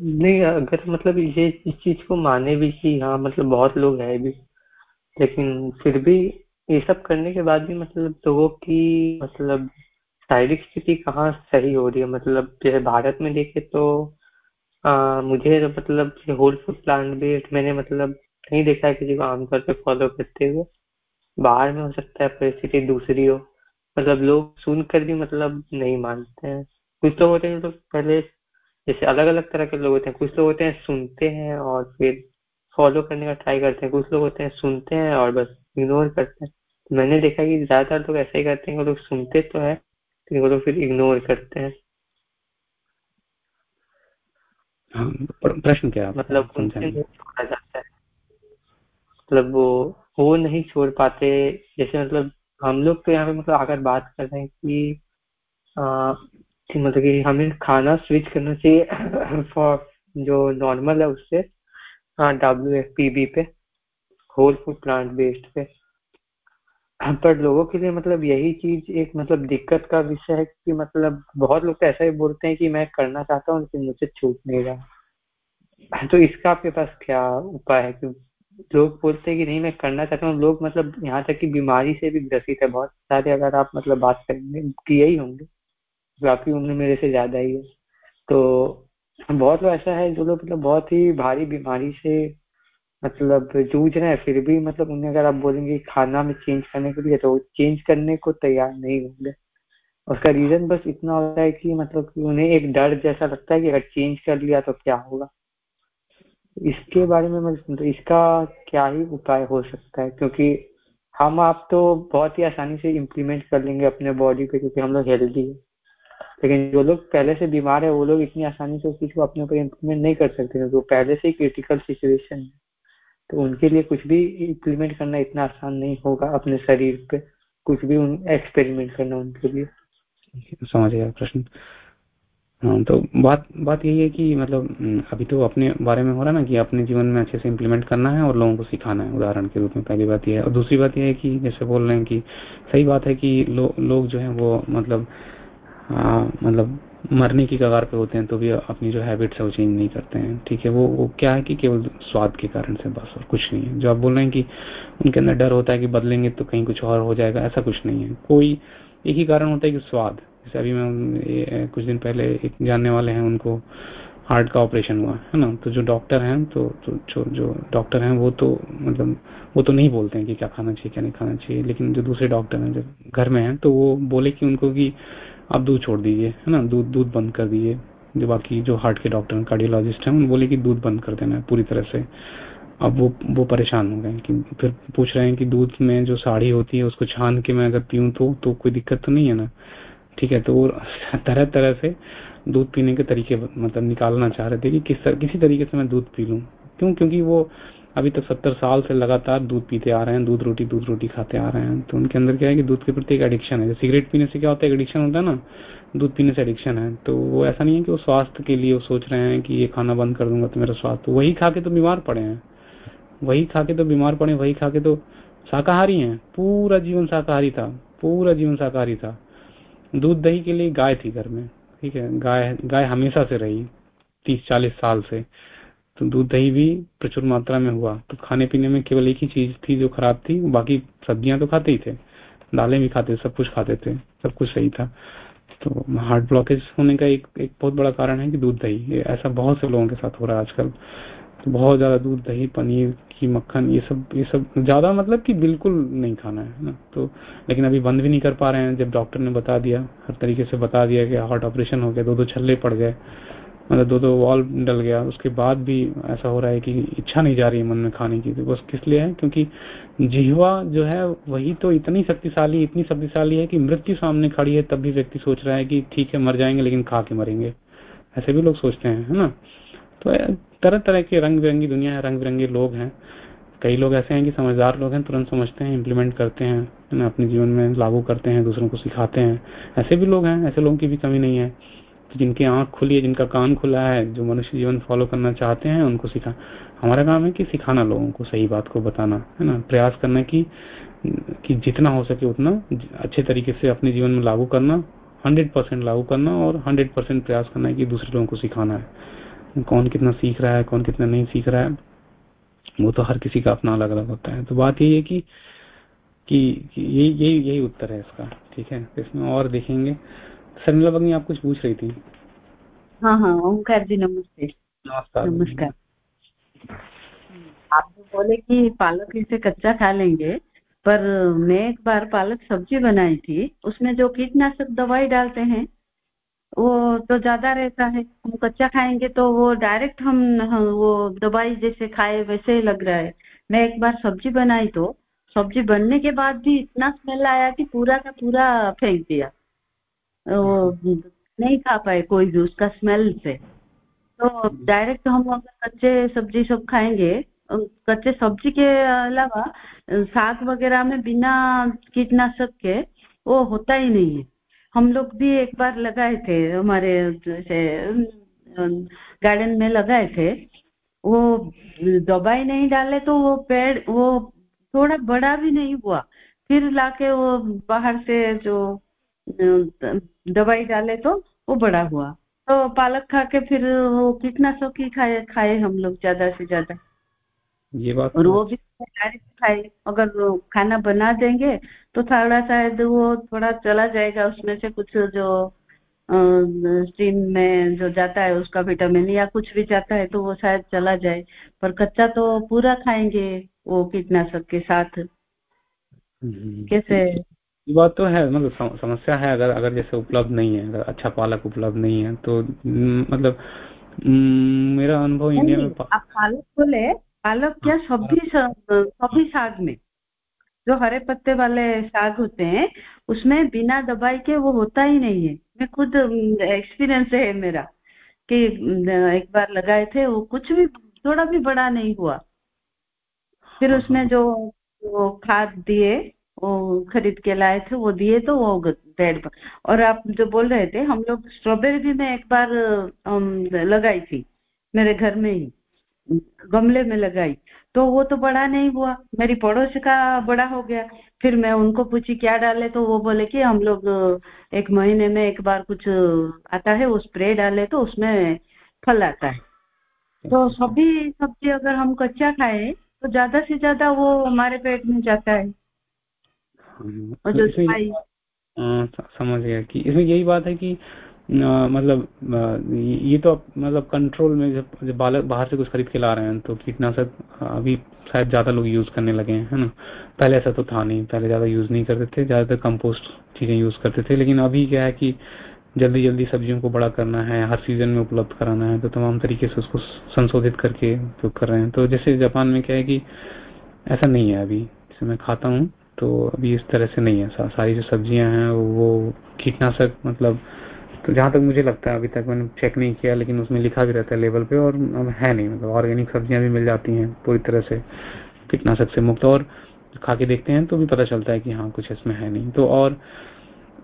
नहीं, अगर मतलब ये इस चीज़ को माने भी कि हाँ मतलब बहुत लोग हैं भी, लेकिन फिर भी ये सब करने के बाद भी मतलब लोगों की मतलब शारीरिक स्थिति कहाँ सही हो रही है? मतलब जैसे भारत में देखे तो आ, मुझे तो मतलब होल फ़ूड प्लांट बेस्ड मैंने मतलब नहीं देखा है किसी को आमतौर पे फॉलो करते हुए। बाहर में हो सकता है परिस्थिति दूसरी हो। मतलब लोग सुनकर भी मतलब नहीं मानते हैं। कुछ लोग होते हैं लोग पहले जैसे अलग अलग तरह के लोग होते हैं। कुछ लोग होते हैं सुनते हैं और फिर फॉलो करने का ट्राई करते हैं। कुछ लोग होते हैं सुनते हैं और बस इग्नोर करते हैं। मैंने देखा कि ज़्यादातर लोग ऐसा ही करते हैं। लोग सुनते तो है लेकिन वो लोग फिर इग्नोर करते हैं। हाँ प्रश्न क्या मतलब छोड़ा जाता है। मतलब वो वो नहीं छोड़ पाते। जैसे मतलब हम लोग तो यहाँ पे मतलब अगर बात कर रहे हैं कि आ, कि मतलब कि हमें खाना स्विच करना चाहिए फॉर जो नॉर्मल है उससे हाँ डब्ल्यू एफ़ पी बी पे होल फ़ूड प्लांट बेस्ड पे। पर लोगों के लिए मतलब यही चीज़ एक मतलब दिक्कत का विषय है कि मतलब बहुत लोग तो ऐसा ही बोलते हैं कि मैं करना चाहता हूँ लेकिन मुझे छूट नहीं रहा। तो इसका आपके पास क्या उपाय है? कि लोग बोलते हैं कि नहीं, मैं करना चाहता हूँ, लोग मतलब यहाँ तक कि बीमारी से भी ग्रसित है बहुत सारे, अगर आप मतलब बात करेंगे किए ही होंगे, जो आपकी उम्र मेरे से ज़्यादा ही है। तो बहुत लोग ऐसा है, जो लोग मतलब बहुत ही भारी बीमारी से मतलब जूझ रहे हैं, फिर भी मतलब उन्हें अगर आप बोलेंगे खाना में चेंज करने के लिए तो चेंज करने को तैयार नहीं होंगे। उसका रीजन बस इतना होता है कि मतलब कि उन्हें एक डर जैसा लगता है कि अगर चेंज कर लिया तो क्या होगा। इसके बारे में मतलब इसका क्या ही उपाय हो सकता है? क्योंकि हम आप तो बहुत ही आसानी से इम्प्लीमेंट कर लेंगे अपने बॉडी पे, क्योंकि हम लोग हेल्दी है। लेकिन जो लोग पहले से बीमार है, वो लोग इतनी आसानी से उस चीज़ को अपने ऊपर इम्प्लीमेंट नहीं कर सकते, क्योंकि वो पहले से ही क्रिटिकल सिचुएशन है। तो उनके लिए कुछ भी इम्प्लीमेंट करना इतना आसान नहीं होगा अपने शरीर पे। कुछ भी एक्सपेरिमेंट करना उनके लिए। समझ गया प्रश्न। हाँ तो बात बात यही है कि मतलब अभी तो अपने बारे में हो रहा है ना कि अपने जीवन में अच्छे से इम्प्लीमेंट करना है और लोगों को सिखाना है उदाहरण के रूप में पहली बात यह है। और दूसरी बात यह है कि जैसे बोल रहे हैं कि सही बात है कि लो, लोग जो है वो मतलब आ, मतलब मरने की कगार पे होते हैं तो भी अपनी जो हैबिट्स है वो चेंज नहीं करते हैं। ठीक है वो वो क्या है कि केवल स्वाद के कारण से बस और कुछ नहीं है। जो आप बोल रहे हैं कि उनके अंदर डर होता है कि बदलेंगे तो कहीं कुछ और हो जाएगा ऐसा कुछ नहीं है। कोई एक ही कारण होता है कि स्वाद। जैसे अभी मैं कुछ दिन पहले एक जानने वाले हैं उनको हार्ट का ऑपरेशन हुआ है ना? तो जो डॉक्टर हैं तो, तो जो जो डॉक्टर हैं वो तो मतलब वो तो नहीं बोलते हैं कि क्या खाना चाहिए क्या नहीं खाना चाहिए। लेकिन जो दूसरे डॉक्टर हैं जब घर में हैं तो वो बोले कि उनको कि आप दूध छोड़ दीजिए, है ना? दूध दूध बंद कर दीजिए। जो बाकी जो हार्ट के डॉक्टर हैं कार्डियोलॉजिस्ट हैं, उन बोले कि दूध बंद कर देना है पूरी तरह से। अब वो वो परेशान हो गए कि फिर पूछ रहे हैं कि दूध में जो साड़ी होती है, उसको छान के मैं अगर पीऊं तो तो कोई दिक्कत तो नहीं है ना? ठीक है तो वो तरह तरह से दूध पीने के तरीके मतलब निकालना चाह रहे थे कि किस तरह किसी तरीके से मैं दूध पी लूँ। क्यों? क्योंकि वो अभी तक सत्तर साल से लगातार दूध पीते आ रहे हैं, दूध रोटी दूध रोटी खाते आ रहे हैं। तो उनके अंदर क्या है कि दूध के प्रति एक एडिक्शन है। सिगरेट पीने से क्या होता है एडिक्शन होता है ना, दूध पीने से एडिक्शन है। तो वो ऐसा नहीं है कि वो स्वास्थ्य के लिए वो सोच रहे हैं कि ये खाना बंद कर दूँगा तो मेरा स्वास्थ्य, वही खा के तो बीमार पड़े हैं। वही खा के तो बीमार पड़े वही खा के तो शाकाहारी हैं। पूरा जीवन शाकाहारी था, पूरा जीवन शाकाहारी था। दूध दही के लिए गाय थी घर में, ठीक है? गाय गाय हमेशा से रही, तीस चालीस साल से। तो दूध दही भी प्रचुर मात्रा में हुआ। तो खाने पीने में केवल एक ही चीज़ थी जो खराब थी बाकी सब्ज़ियाँ तो खाते ही थे। दालें भी खाते, सब कुछ खाते थे, सब कुछ सही था। तो हार्ट ब्लॉकेज होने का एक एक बहुत बड़ा कारण है कि दूध दही ऐसा बहुत से लोगों के साथ हो रहा है आजकल। तो बहुत ज़्यादा दूध, दही, पनीर की मक्खन, ये सब ये सब ज़्यादा मतलब कि बिल्कुल नहीं खाना है ना? तो लेकिन अभी बंद भी नहीं कर पा रहे हैं। जब डॉक्टर ने बता दिया, हर तरीके से बता दिया कि हार्ट ऑपरेशन हो गया दो दो छल्ले पड़ गए। मतलब दो दो वॉल डल गया। उसके बाद भी ऐसा हो रहा है कि इच्छा नहीं जा रही है मन में खाने की। तो बस किस लिए है? क्योंकि जिहवा जो है, वही तो इतनी शक्तिशाली इतनी शक्तिशाली है कि मृत्यु सामने खड़ी है, तब भी व्यक्ति सोच रहा है कि ठीक है, मर जाएँगे, लेकिन खा के मरेंगे। ऐसे भी लोग सोचते हैं, है ना? तो तरह तरह के रंग बिरंगी दुनिया है रंग बिरंगे लोग हैं। कई लोग ऐसे हैं कि समझदार लोग हैं, तुरंत समझते हैं इम्प्लीमेंट करते हैं अपने जीवन में लागू करते हैं, दूसरों को सिखाते हैं। ऐसे भी लोग हैं, ऐसे लोगों की भी कमी नहीं है। जिनकी आँख खुली है, जिनका कान खुला है, जो मनुष्य जीवन फॉलो करना चाहते हैं, उनको सिखा, हमारा काम है कि सिखाना लोगों को सही बात को बताना, है ना? प्रयास करना कि कि जितना हो सके उतना अच्छे तरीके से अपने जीवन में लागू करना हंड्रेड परसेंट लागू करना और हंड्रेड परसेंट प्रयास करना है कि दूसरे लोगों को सिखाना है। कौन कितना सीख रहा है, कौन कितना नहीं सीख रहा है, वो तो हर किसी का अपना अलग अलग होता है। तो बात यही है कि कि यही यही यही उत्तर है इसका, ठीक है? इसमें और देखेंगे। शर्मिला भगनी आप कुछ पूछ रही थी। हाँ हाँ ओंकार जी नमस्ते। नमस्कार। नमस्कार। आप तो बोले कि पालक इसे कच्चा खा लेंगे पर मैं एक बार पालक सब्ज़ी बनाई थी उसमें जो कीटनाशक दवाई डालते हैं वो तो ज़्यादा रहता है। हम कच्चा खाएँगे तो वो डायरेक्ट हम, हम वो दवाई जैसे खाए वैसे ही लग रहा है। मैं एक बार सब्ज़ी बनाई तो सब्ज़ी बनने के बाद भी इतना स्मेल आया कि पूरा का पूरा फेंक दिया। नहीं खा पाए कोई भी उसका स्मेल से। तो डायरेक्ट हम अगर कच्चे सब्ज़ी सब खाएँगे। कच्चे सब्ज़ी के अलावा साग वगैरह में बिना कीटनाशक के वो होता ही नहीं है। हम लोग भी एक बार लगाए थे, हमारे जैसे गार्डन में लगाए थे। वो दवाई नहीं डाले तो वो पेड़, वो थोड़ा बड़ा भी नहीं हुआ। फिर लाके वो बाहर से जो दवाई डाले तो वो बड़ा हुआ। तो पालक खा के फिर वो कीटनाशक ही खाए खाए हम लोग ज़्यादा से ज़्यादा। ये बात और वो भी डायरेक्ट खाए। अगर खाना बना देंगे तो थोड़ा शायद वो थोड़ा चला जाएगा उसमें से कुछ जो स्टीम में जो जाता है उसका विटामिन या कुछ भी जाता है तो वो शायद चला जाए। पर कच्चा तो पूरा खाएँगे वो कीटनाशक के साथ। कैसे? ये बात तो है मतलब समस्या है अगर अगर जैसे उपलब्ध नहीं है अगर अच्छा पालक उपलब्ध नहीं है तो मतलब मेरा अनुभव इंडिया में आप पालक बोले पालक क्या हाँ। सभी सभी साग में जो हरे पत्ते वाले साग होते हैं उसमें बिना दवाई के वो होता ही नहीं है मैं खुद एक्सपीरियंस है मेरा कि एक बार लगाए थे वो कुछ भी थोड़ा भी बड़ा नहीं हुआ फिर हाँ, उसमें हाँ। जो खाद दिए खरीद के लाए थे वो दिए तो वो पर और आप जो बोल रहे थे हम लोग स्ट्रॉबेरी भी मैं एक बार लगाई थी मेरे घर में ही गमले में लगाई तो वो तो बड़ा नहीं हुआ मेरी पड़ोस का बड़ा हो गया फिर मैं उनको पूछी क्या डाले तो वो बोले कि हम लोग एक महीने में एक बार कुछ आता है वो स्प्रे डाले तो उसमें फल आता है। तो सभी सब्ज़ी अगर हम कच्चा खाए तो ज़्यादा से ज़्यादा वो हमारे पेट में जाता हाँ, समझ गया कि इसमें यही बात है कि मतलब ये तो मतलब कंट्रोल में जब जब बाहर से कुछ खरीद के ला रहे हैं तो कीटनाशक अभी शायद ज़्यादा लोग यूज़ करने लगे हैं है ना? पहले ऐसा तो था नहीं पहले ज़्यादा यूज़ नहीं करते थे ज़्यादातर कंपोस्ट चीज़ें यूज़ करते थे लेकिन अभी क्या है कि जल्दी जल्दी सब्जियों को बड़ा करना है हर सीज़न में उपलब्ध कराना है तो तमाम तरीके से उसको संशोधित करके उपयोग कर रहे हैं। तो जैसे जापान में क्या है कि ऐसा नहीं है अभी जैसे मैं खाता हूँ तो अभी इस तरह से नहीं है। सारी जो सब्ज़ियाँ हैं, वो कीटनाशक मतलब तो जहाँ तक मुझे लगता है, अभी तक मैंने चेक नहीं किया, लेकिन उसमें लिखा भी रहता है लेवल पे, और अब है नहीं मतलब ऑर्गेनिक सब्ज़ियाँ भी मिल जाती हैं पूरी तरह से, कीटनाशक से मुक्त। और खा के देखते हैं तो भी पता चलता है कि हाँ कुछ इसमें है नहीं। तो और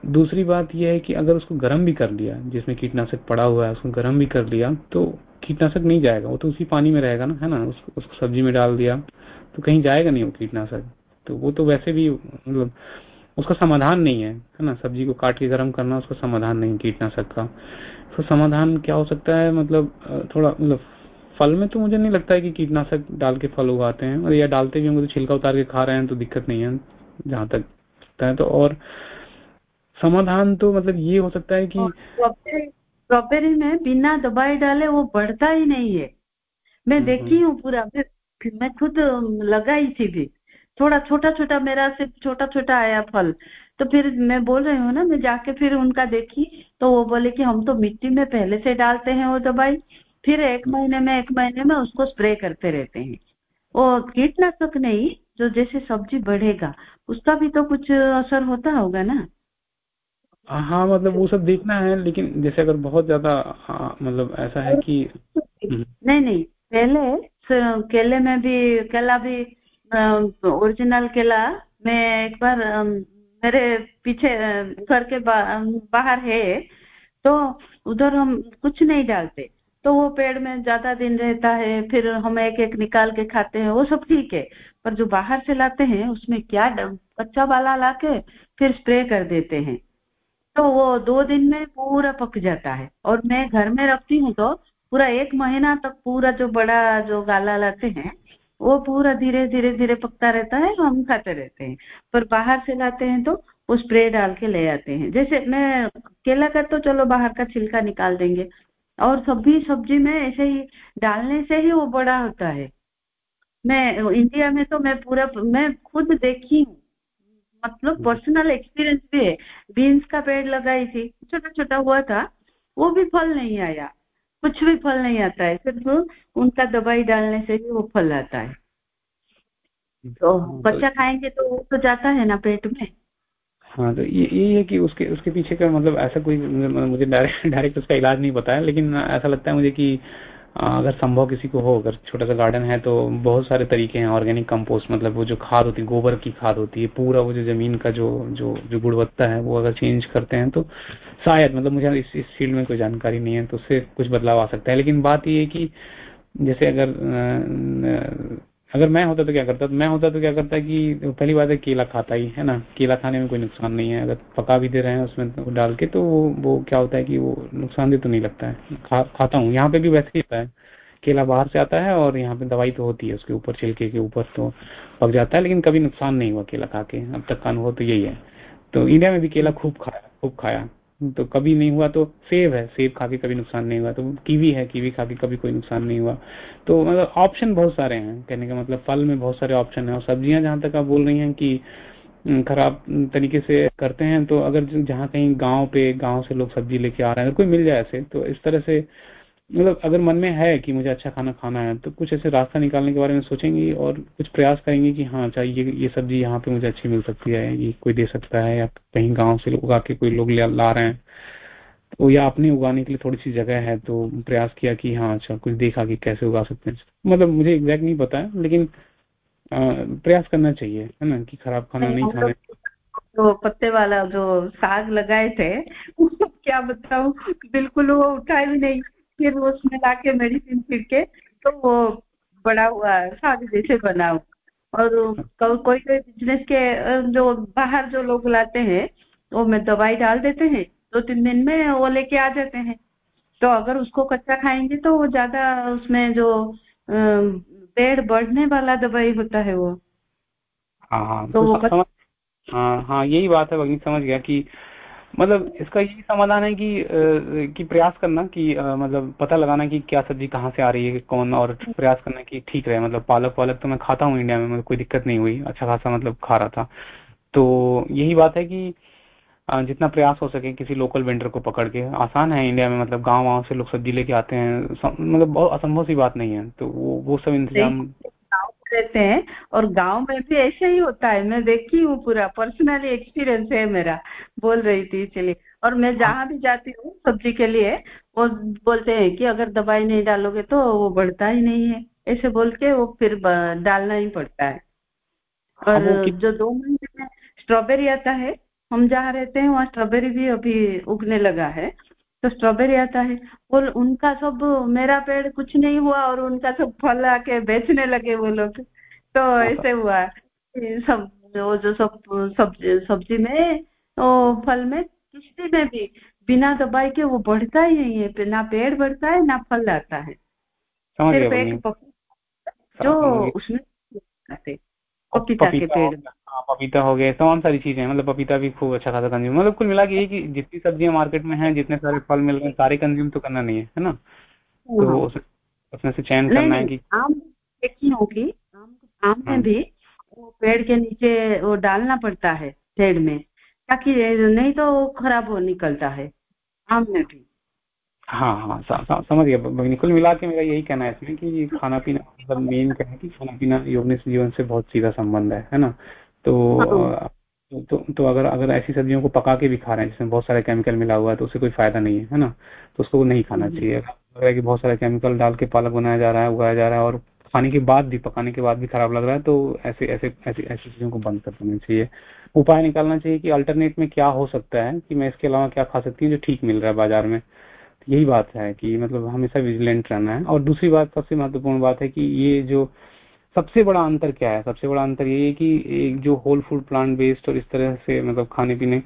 दूसरी बात यह है कि अगर उसको गर्म भी कर लिया जिसमें कीटनाशक पड़ा हुआ है, उसको गर्म भी कर लिया तो कीटनाशक नहीं जाएगा, वो तो उसी पानी में रहेगा ना, है ना उसको सब्ज़ी में डाल दिया तो कहीं जाएगा नहीं वो कीटनाशक। तो वो तो वैसे भी मतलब उसका समाधान नहीं है है ना? सब्ज़ी को काट के गर्म करना उसका समाधान नहीं कीटनाशक का। तो समाधान क्या हो सकता है? मतलब थोड़ा मतलब फल में तो मुझे नहीं लगता है कि कीटनाशक डाल के फल उगाते हैं और या डालते भी होंगे तो छिलका उतार के खा रहे हैं तो दिक्कत नहीं है जहाँ तक है तो। और समाधान तो मतलब ये हो सकता है कि स्ट्रॉबेरी में बिना दवाई डाले वो बढ़ता ही नहीं है। मैं हम्म, देखी हम्म। हूँ पूरा मैं खुद लगाई थी भी। थोड़ा छोटा छोटा मेरा सिर्फ़ छोटा छोटा आया फल। तो फिर मैं बोल रही हूँ ना मैं जाके फिर उनका देखी तो वो बोले कि हम तो मिट्टी में पहले से डालते हैं वो दवाई। फिर एक महीने में एक महीने में उसको स्प्रे करते रहते हैं। वो कीटनाशक नहीं जो जैसे सब्ज़ी बढ़ेगा उसका भी तो कुछ असर होता होगा ना? हाँ मतलब वो सब देखना है लेकिन जैसे अगर बहुत ज़्यादा मतलब ऐसा है कि नहीं नहीं पहले केले में भी केला भी ओरिजिनल केला. मैं एक बार मेरे पीछे घर के बा, बाहर है तो उधर हम कुछ नहीं डालते. तो वो पेड़ में ज़्यादा दिन रहता है फिर हम एक एक निकाल के खाते हैं वो सब ठीक है. पर जो बाहर से लाते हैं उसमें क्या कच्चा वाला लाके फिर स्प्रे कर देते हैं. तो वो दो दिन में पूरा पक जाता है. और मैं घर में रखती हूँ तो पूरा एक महीना तक पूरा जो बड़ा जो गाला लाते हैं वो पूरा धीरे धीरे धीरे पकता रहता है हम खाते रहते हैं। पर बाहर से लाते हैं तो वो स्प्रे डाल के ले आते हैं। जैसे मैं केला का तो चलो बाहर का छिलका निकाल देंगे और सभी सब्ज़ी में ऐसे ही डालने से ही वो बड़ा होता है। मैं इंडिया में तो मैं पूरा मैं खुद देखी हूँ। मतलब पर्सनल एक्सपीरियंस भी है। बीन्स का पेड़ लगाई थी छोटा छोटा हुआ था वो भी फल नहीं आया। कुछ भी फल नहीं आता है सिर्फ़ उनका दवाई डालने से ही वो फल आता है। तो हाँ, बच्चा तो, खाएँगे तो वो तो जाता है ना पेट में। हाँ तो ये ये है कि उसके उसके पीछे का मतलब ऐसा कोई मुझे डायरेक्ट डायरेक्ट उसका इलाज नहीं पता है लेकिन ऐसा लगता है मुझे कि अगर संभव किसी को हो अगर छोटा सा गार्डन है तो बहुत सारे तरीके हैं ऑर्गेनिक कंपोस्ट मतलब वो जो खाद होती है गोबर की खाद होती है पूरा वो जो ज़मीन का जो जो जो गुणवत्ता है वो अगर चेंज करते हैं तो शायद मतलब मुझे इस इस फ़ील्ड में कोई जानकारी नहीं है तो उससे कुछ बदलाव आ सकता है। लेकिन बात ये है कि जैसे अगर अगर मैं होता तो क्या करता? मैं होता तो क्या करता कि पहली बात है केला खाता ही है ना? केला खाने में कोई नुकसान नहीं है। अगर पका भी दे रहे हैं उसमें तो डाल के तो वो क्या होता है कि वो नुकसान नुकसानदेह तो नहीं लगता है। खा, खाता हूँ। यहाँ पे भी वैसे ही होता है। केला बाहर से आता है और यहाँ पे दवाई तो होती है उसके ऊपर छिलके के ऊपर तो पक जाता है लेकिन कभी नुकसान नहीं हुआ केला खा के। अब तक का अनुभव तो यही है। तो इंडिया में भी केला खूब खाया खूब खाया। तो कभी नहीं हुआ तो सेब है सेब खा के कभी नुकसान नहीं हुआ तो कीवी है कीवी खा के कभी कोई नुकसान नहीं हुआ। तो मतलब ऑप्शन बहुत सारे हैं, कहने का मतलब फल में बहुत सारे ऑप्शन है और सब्ज़ियाँ जहाँ तक आप बोल रही हैं कि खराब तरीके से करते हैं तो अगर जहाँ कहीं गाँव पे, गाँव से लोग सब्ज़ी लेके आ रहे हैं, अगर कोई मिल जाए ऐसे तो इस तरह से मतलब अगर मन में है कि मुझे अच्छा खाना खाना है तो कुछ ऐसे रास्ता निकालने के बारे में सोचेंगे और कुछ प्रयास करेंगे कि हाँ अच्छा ये ये सब्ज़ी यहाँ पे मुझे अच्छी मिल सकती है ये कोई दे सकता है या कहीं गाँव से उगा के कोई लोग ला रहे हैं। तो या अपने उगाने के लिए थोड़ी सी जगह है तो प्रयास किया कि हाँ अच्छा कुछ देखा कि कैसे उगा सकते हैं। मतलब मुझे एग्जैक्ट नहीं पता है लेकिन आ, प्रयास करना चाहिए है ना कि खराब खाना नहीं, नहीं खाने तो पत्ते वाला जो साग लगाए थे क्या बताऊँ बिल्कुल वो उठाए भी नहीं। फिर उसमें लाके मेडिसिन फिर के तो वो बड़ा हुआ साग जैसे बना और कोई कोई बिज़नेस के जो बाहर जो लोग लाते हैं वो में दवाई डाल देते हैं दो तीन दिन में वो लेके आ जाते हैं। तो अगर उसको कच्चा खाएँगे तो वो ज़्यादा उसमें जो पेड़ बढ़ने वाला दवाई होता है वो। हाँ हाँ तो, तो वो समझ हाँ हाँ यही बात है भगनी समझ गया कि मतलब इसका यही समाधान है कि आ, कि प्रयास करना कि आ, मतलब पता लगाना कि क्या सब्ज़ी कहाँ से आ रही है कौन और प्रयास करना कि ठीक रहे। मतलब पालक वालक तो मैं खाता हूँ इंडिया में मतलब कोई दिक्कत नहीं हुई। अच्छा खासा मतलब खा रहा था। तो यही बात है कि जितना प्रयास हो सके किसी लोकल वेंडर को पकड़ के। आसान है इंडिया में मतलब गाँव वाँव से लोग सब्ज़ी लेके आते हैं। मतलब बहुत असंभव सी बात नहीं है। तो वो वो सब इंतज़ाम रहते हैं और गाँव में भी ऐसे ही होता है। मैं देखी हूँ पूरा पर्सनली एक्सपीरियंस है मेरा। बोल रही थी चलिए। और मैं। जहाँ भी जाती हूँ सब्ज़ी के लिए वो बोलते हैं कि अगर दवाई नहीं डालोगे तो वो बढ़ता ही नहीं है। ऐसे बोल के वो फिर डालना ही पड़ता है। हाँ, और जो दो महीने में स्ट्रॉबेरी आता है हम जहाँ रहते हैं वहाँ स्ट्रॉबेरी भी अभी उगने लगा है। तो स्ट्रॉबेरी आता है और उनका सब मेरा पेड़ कुछ नहीं हुआ और उनका सब फल आके बेचने लगे वो लोग। तो हाँ। ऐसे हुआ सब वो जो सब सब्ज़ी सब्ज़ी में वो फल में किसी में भी बिना दवाई के वो बढ़ता ही नहीं है। ना पेड़ बढ़ता है ना फल आता है। सिर्फ़ एक जो उसमें पपीता के पेड़। हाँ पपीता हो गए तमाम सारी चीज़ें मतलब पपीता भी खूब अच्छा खासा कंज्यूम मतलब कुल मिला के यही कि जितनी सब्ज़ियाँ मार्केट में हैं जितने सारे फल मिल रहे हैं सारे कंज्यूम तो करना नहीं है है ना तो हाँ। उसमें से चयन करना है कि आम देखी होगी आम आम में हाँ। भी वो पेड़ के नीचे वो डालना पड़ता है पेड़ में ताकि नहीं तो खराब हो निकलता है आम में भी हाँ हाँ समझ गया कुल मिला के मेरा यही कहना है इसमें कि खाना पीना मतलब मेन क्या है कि खाना पीना योग जीवन से बहुत सीधा संबंध है है ना तो हाँ। तो तो अगर अगर ऐसी सब्जियों को पका के भी खा रहे हैं जिसमें बहुत सारे केमिकल मिला हुआ है तो उससे कोई फ़ायदा नहीं है है ना? तो उसको नहीं खाना हम्म। चाहिए। अगर कि बहुत सारे केमिकल डाल के पालक बनाया जा रहा है उगाया जा रहा है और खाने के बाद भी पकाने के बाद भी खराब लग रहा है तो ऐसे ऐसे ऐसी ऐसी चीज़ों को बंद कर देना चाहिए। उपाय निकालना चाहिए कि अल्टरनेट में क्या हो सकता है कि मैं इसके अलावा क्या खा सकती हूँ जो ठीक मिल रहा है बाज़ार में? तो यही बात है कि मतलब हमेशा विजिलेंट रहना है। और दूसरी बात सबसे महत्वपूर्ण बात है कि ये जो सबसे बड़ा अंतर क्या है? सबसे बड़ा अंतर ये है कि एक जो होल फ़ूड प्लांट बेस्ड और इस तरह से मतलब खाने पीने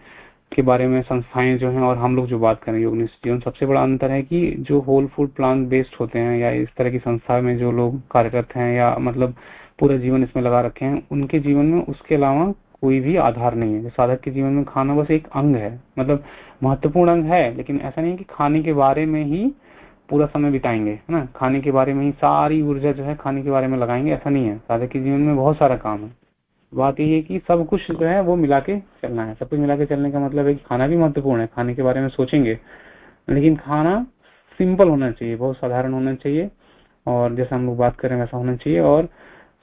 के बारे में संस्थाएँ जो हैं और हम लोग जो बात करें योग जीवन सबसे बड़ा अंतर है कि जो होल फ़ूड प्लांट बेस्ड होते हैं या इस तरह की संस्था में जो लोग कार्यरत हैं या मतलब पूरा जीवन इसमें लगा रखे हैं, उनके जीवन में उसके अलावा कोई भी आधार नहीं है। साधक के जीवन में खाना बस एक अंग है मतलब महत्वपूर्ण अंग है, लेकिन ऐसा नहीं है कि खाने के बारे में ही पूरा समय बिताएँगे, है ना? खाने के बारे में ही सारी ऊर्जा जो है खाने के बारे में लगाएँगे, ऐसा नहीं है। साधक के जीवन में बहुत सारा काम है। बात यही है कि सब कुछ जो है वो मिला के चलना है। सब कुछ मिला के चलने का मतलब है कि खाना भी महत्वपूर्ण है, खाने के बारे में सोचेंगे। लेकिन खाना सिंपल होना चाहिए, बहुत साधारण होना चाहिए। और जैसा हम लोग बात करें वैसा होना चाहिए। और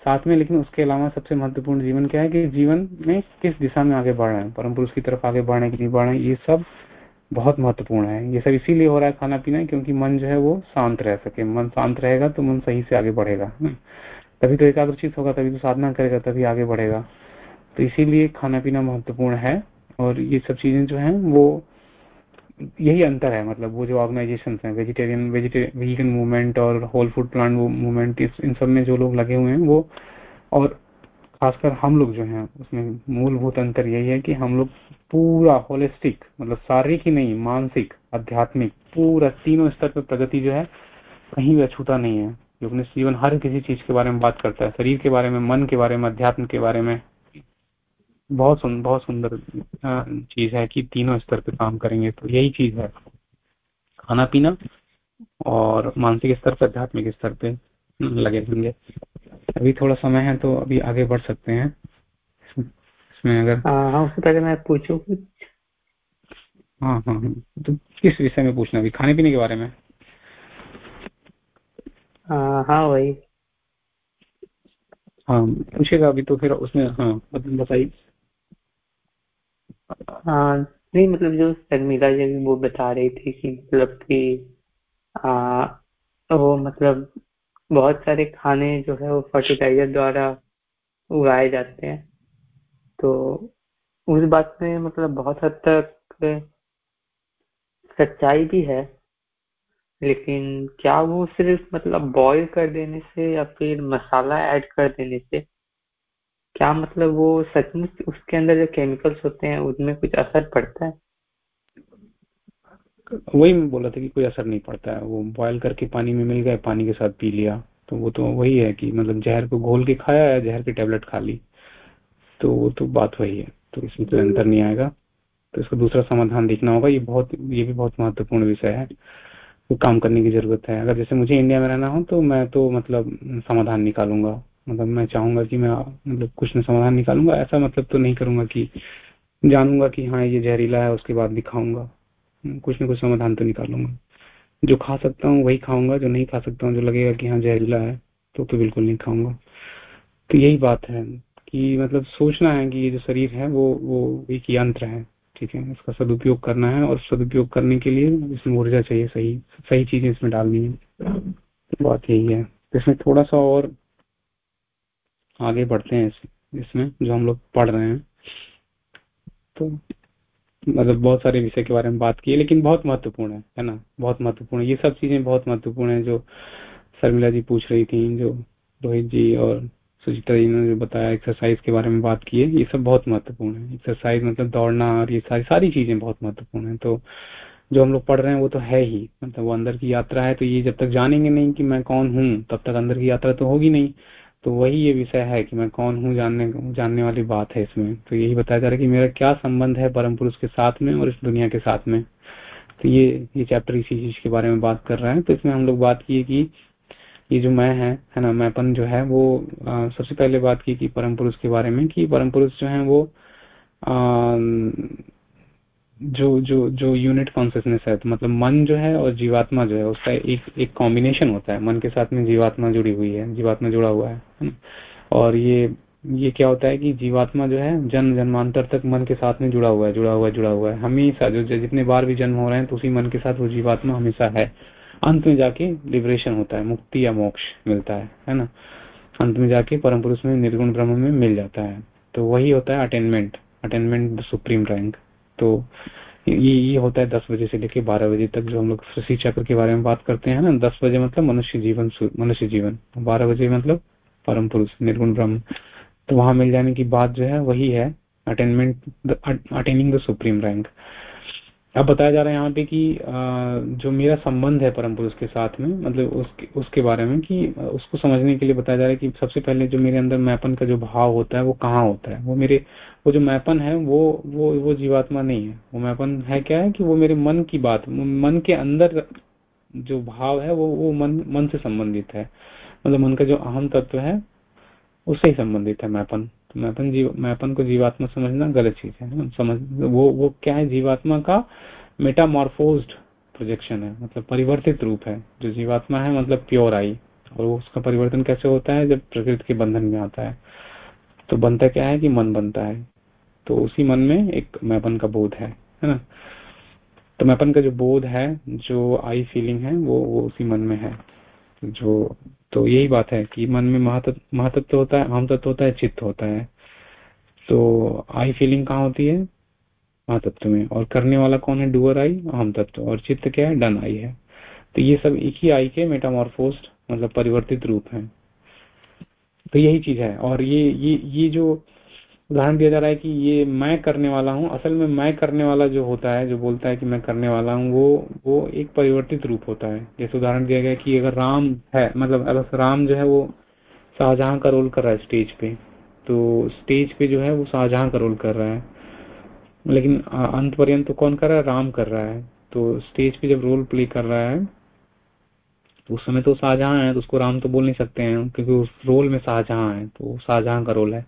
साथ में, लेकिन उसके अलावा सबसे महत्वपूर्ण जीवन क्या है कि जीवन में किस दिशा में आगे बढ़ रहे हैं, परम पुरुष की तरफ़ आगे बढ़ने के लिए बढ़ रहे हैं, ये सब बहुत महत्वपूर्ण है। ये सब इसीलिए हो रहा है खाना पीना क्योंकि मन जो है वो शांत रह सके। मन शांत रहेगा तो मन सही से आगे बढ़ेगा तभी तो एकाग्रचित होगा, तभी तो साधना करेगा, तभी आगे बढ़ेगा। तो इसीलिए खाना पीना महत्वपूर्ण है और ये सब चीज़ें जो है वो यही अंतर है मतलब वो जो ऑर्गेनाइजेशन है, वेजिटेरियन वेजिटेरियन मूवमेंट और होल फ़ूड प्लांट मूवमेंट इन सब में जो लोग लगे हुए हैं वो और खासकर हम लोग जो हैं, उसमें मूलभूत अंतर यही है कि हम लोग पूरा होलिस्टिक मतलब शारीरिक ही नहीं मानसिक आध्यात्मिक पूरा तीनों स्तर पर प्रगति जो है कहीं भी अछूता नहीं है। योग जीवन हर किसी चीज़ के बारे में बात करता है शरीर के बारे में मन के बारे में अध्यात्म के बारे में। बहुत सुन, बहुत सुंदर चीज़ है कि तीनों स्तर पे काम करेंगे तो यही चीज़ है। खाना पीना और मानसिक स्तर पर आध्यात्मिक स्तर पे लगे रहेंगे। अभी थोड़ा समय है तो अभी आगे बढ़ सकते हैं। इसमें अगर हाँ, हाँ उससे पहले मैं पूछूँ कुछ? हाँ हाँ हाँ तो किस विषय में पूछना अभी खाने पीने के बारे में? हाँ हाँ वही। हाँ पूछेगा अभी तो फिर उसमें हाँ बताइए। हाँ नहीं मतलब जो शर्मिला जी वो बता रही थी कि मतलब कि आ, वो मतलब बहुत सारे खाने जो है वो फर्टिलाइज़र द्वारा उगाए जाते हैं। तो उस बात में मतलब बहुत हद तक सच्चाई भी है, लेकिन क्या वो सिर्फ़ मतलब बॉईल कर देने से या फिर मसाला ऐड कर देने से, क्या मतलब वो सचमुच उसके अंदर जो केमिकल्स होते हैं उनमें कुछ असर पड़ता है? वही मैं बोला था कि कोई असर नहीं पड़ता है। वो बॉयल करके पानी में मिल गए पानी के साथ पी लिया तो वो तो वही है कि मतलब जहर को घोल के खाया या जहर की टेबलेट खा ली। तो वो तो बात वही है। तो इसमें तो अंतर नहीं आएगा। तो इसका दूसरा समाधान देखना होगा। ये बहुत, ये भी बहुत महत्वपूर्ण विषय है। तो काम करने की ज़रूरत है। अगर जैसे मुझे इंडिया में रहना हो तो मैं तो मतलब समाधान निकालूँगा। मतलब मैं चाहूँगा कि मैं मतलब कुछ न समाधान निकालूँगा। ऐसा मतलब तो नहीं करूँगा कि जानूँगा कि हाँ ये जहरीला है, उसके बाद भी खाऊँगा कुछ न कुछ समाधान तो निकालूँगा। जो खा सकता हूँ, वही खाऊँगा। जो नहीं खा सकता हूँ, जो लगेगा कि हाँ जहरीला है तो तो बिल्कुल नहीं खाऊँगा। तो यही बात है। कि मतलब सोचना है कि ये जो शरीर है, वो वो एक यंत्र है, ठीक है? इसका सदुपयोग करना है और सदुपयोग करने के लिए इसमें ऊर्जा चाहिए, सही सही चीज़ें इसमें डालनी है। बात यही है। इसमें थोड़ा सा और आगे बढ़ते हैं इसमें, जो हम लोग पढ़ रहे हैं। तो मतलब बहुत सारे विषय के बारे में बात की है लेकिन बहुत महत्वपूर्ण है है ना? बहुत महत्वपूर्ण। ये सब चीज़ें बहुत महत्वपूर्ण है जो शर्मिला जी पूछ रही थी, जो रोहित जी और सुचिता जी ने बताया एक्सरसाइज के बारे में बात की है, ये सब बहुत महत्वपूर्ण है। एक्सरसाइज मतलब दौड़ना और ये सारी सारी चीज़ें बहुत महत्वपूर्ण है। तो जो हम लोग पढ़ रहे हैं, वो तो है ही। मतलब वो अंदर की यात्रा है तो ये जब तक जानेंगे नहीं कि मैं कौन हूँ, तब तक अंदर की यात्रा तो होगी नहीं। तो वही ये विषय है कि मैं कौन हूँ, जानने जानने वाली बात है इसमें। तो यही बताया जा रहा है कि मेरा क्या संबंध है परम पुरुष के साथ में और इस दुनिया के साथ में। तो ये ये चैप्टर इसी चीज़ के बारे में बात कर रहे हैं। तो इसमें हम लोग बात की कि ये जो मैं है है ना मैंपन जो है वो आ, सबसे पहले बात की कि परम पुरुष के बारे में कि परम पुरुष जो है वो आ, जो जो जो यूनिट कॉन्सियसनेस है तो मतलब मन जो है और जीवात्मा जो है उसका एक एक कॉम्बिनेशन होता है। मन के साथ में जीवात्मा जुड़ी हुई है जीवात्मा जुड़ा हुआ है और ये ये क्या होता है कि जीवात्मा जो है जन्म जन्मांतर तक मन के साथ में जुड़ा हुआ है जुड़ा हुआ है जुड़ा हुआ है। हमेशा जो जितने बार भी जन्म हो रहे हैं तो उसी मन के साथ वो जीवात्मा हमेशा है। अंत में जाके लिबरेशन होता है, मुक्ति या मोक्ष मिलता है है ना? अंत में जाके परम पुरुष में निर्गुण ब्रह्म में मिल जाता है। तो वही होता है अटेनमेंट अटेनमेंट सुप्रीम रैंक तो ये ये होता है दस बजे से लेके बारह बजे तक जो हम लोग शशि चक्र के बारे में बात करते हैं ना? दस बजे मतलब मनुष्य जीवन मनुष्य जीवन। बारह बजे मतलब परम पुरुष, निर्गुण ब्रह्म। तो वहाँ मिल जाने की बात जो है, वही है attainment attaining the supreme rank अब बताया जा रहा है यहाँ पे कि जो मेरा संबंध है परम पुरुष के साथ में मतलब उसके उसके बारे में कि उसको समझने के लिए बताया जा रहा है कि सबसे पहले जो मेरे अंदर मैपन का जो भाव होता है वो कहाँ होता है? वो मेरे, वो जो मैपन है वो वो वो जीवात्मा नहीं है। वो मैपन है क्या है कि वो मेरे मन की बात, मन के अंदर जो भाव है वो वो मन मन से संबंधित है। मतलब मन का जो अहम तत्व है, उससे ही संबंधित है मैपन। तो मैपन जीव मैपन को जीवात्मा समझना गलत चीज़ है समझ, वो वो क्या है? जीवात्मा का मेटामॉर्फोज्ड प्रोजेक्शन है मतलब परिवर्तित रूप है। जो जीवात्मा है मतलब प्योर आई और वो उसका परिवर्तन कैसे होता है? जब प्रकृति के बंधन में आता है। तो बनता क्या है कि मन बनता है। तो उसी मन में एक मैपन का बोध है है ना? तो मैपन का जो बोध है, जो आई फीलिंग है, वो वो उसी मन में है। जो तो यही बात है कि मन में महातत्व महातत्व होता है आम तत्व होता है, चित्त होता है। तो आई फीलिंग कहाँ होती है? महातत्व में। और करने वाला कौन है? डुअर आई आम तत्व और चित्त क्या है? डन आई है। तो ये सब एक ही आई के मेटामॉर्फोस्ट मतलब परिवर्तित रूप है। तो यही चीज़ है। और ये ये ये जो उदाहरण दिया जा रहा है कि ये मैं करने वाला हूँ, असल में मैं करने वाला जो होता है, जो बोलता है कि मैं करने वाला हूँ, वो वो एक परिवर्तित रूप होता है। जैसे उदाहरण दिया गया कि अगर राम है मतलब अगर राम जो है वो शाहजहां का रोल कर रहा है स्टेज पे तो स्टेज पे जो है वो शाहजहां का रोल कर रहा है। लेकिन अंत पर्यंत तो कौन कर रहा है? राम कर रहा है। तो स्टेज पे जब रोल प्ले कर रहा है तो उस समय तो शाहजहां है तो उसको राम तो बोल नहीं सकते हैं, क्योंकि उस रोल में शाहजहां है तो शाहजहां का रोल है।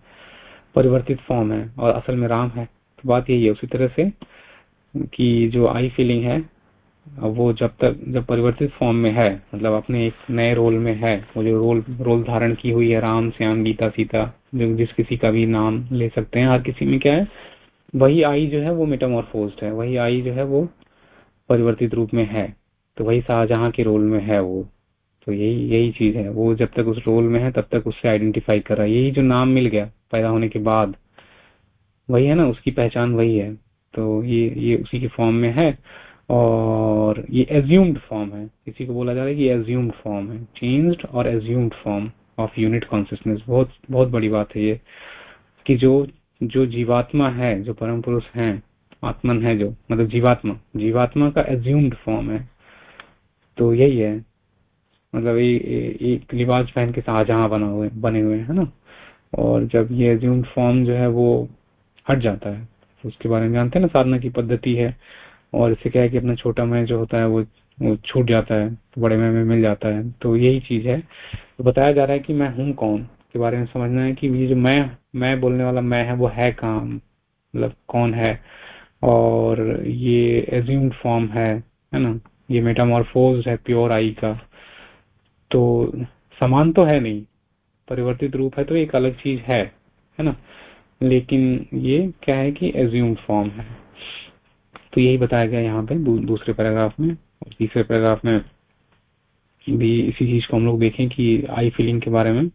परिवर्तित फॉर्म है और असल में राम है। तो बात यही है, उसी तरह से कि जो आई फीलिंग है, वो जब तक, जब परिवर्तित फॉर्म में है मतलब अपने एक नए रोल में है, वो जो रोल रोल धारण की हुई है, राम, श्याम, गीता, सीता, जो जिस किसी का भी नाम ले सकते हैं, हर किसी में क्या है, वही आई जो है वो मेटामोरफोज है, वही आई जो है वो परिवर्तित रूप में है तो वही शाहजहां के रोल में है वो। तो यही यही चीज़ है, वो जब तक उस रोल में है, तब तक उससे आइडेंटिफाई कर रहा है यही जो नाम मिल गया पैदा होने के बाद, वही है ना, उसकी पहचान वही है। तो ये ये उसी के फॉर्म में है और ये एज्यूम्ड फॉर्म है। इसी को बोला जा रहा है कि एज्यूम्ड फॉर्म है। चेंज्ड और assumed form of unit consciousness बहुत बहुत बड़ी बात है ये कि जो जो जीवात्मा है, जो परम पुरुष है, आत्मन है जो मतलब जीवात्मा जीवात्मा का एज्यूम्ड फॉर्म है। तो यही है। मतलब एक लिबास पहन के शाहजहां बना हुए, बने हुए है ना? और जब ये एज्यूम फॉर्म जो है वो हट जाता है तो उसके बारे में जानते हैं ना, साधना की पद्धति है। और इससे क्या है कि अपना छोटा मैं जो होता है वो छूट जाता है तो बड़े मैं में मिल जाता है। तो यही चीज़ है। तो बताया जा रहा है कि मैं हूँ कौन? के बारे में समझना है कि ये जो मैं मैं बोलने वाला मैं है, वो है कहाँ मतलब कौन है? और ये एज्यूम्ड फॉर्म है है ना? ये मेटामॉर्फोज है प्योर आई का। तो समान तो है नहीं। परिवर्तित रूप है तो एक अलग चीज़ है है ना? लेकिन ये क्या है कि एज्यूम फॉर्म है। तो यही बताया गया यहाँ पे दू, दूसरे पैराग्राफ में और तीसरे पैराग्राफ में भी इसी चीज़ को हम लोग देखें कि आई फीलिंग के बारे में।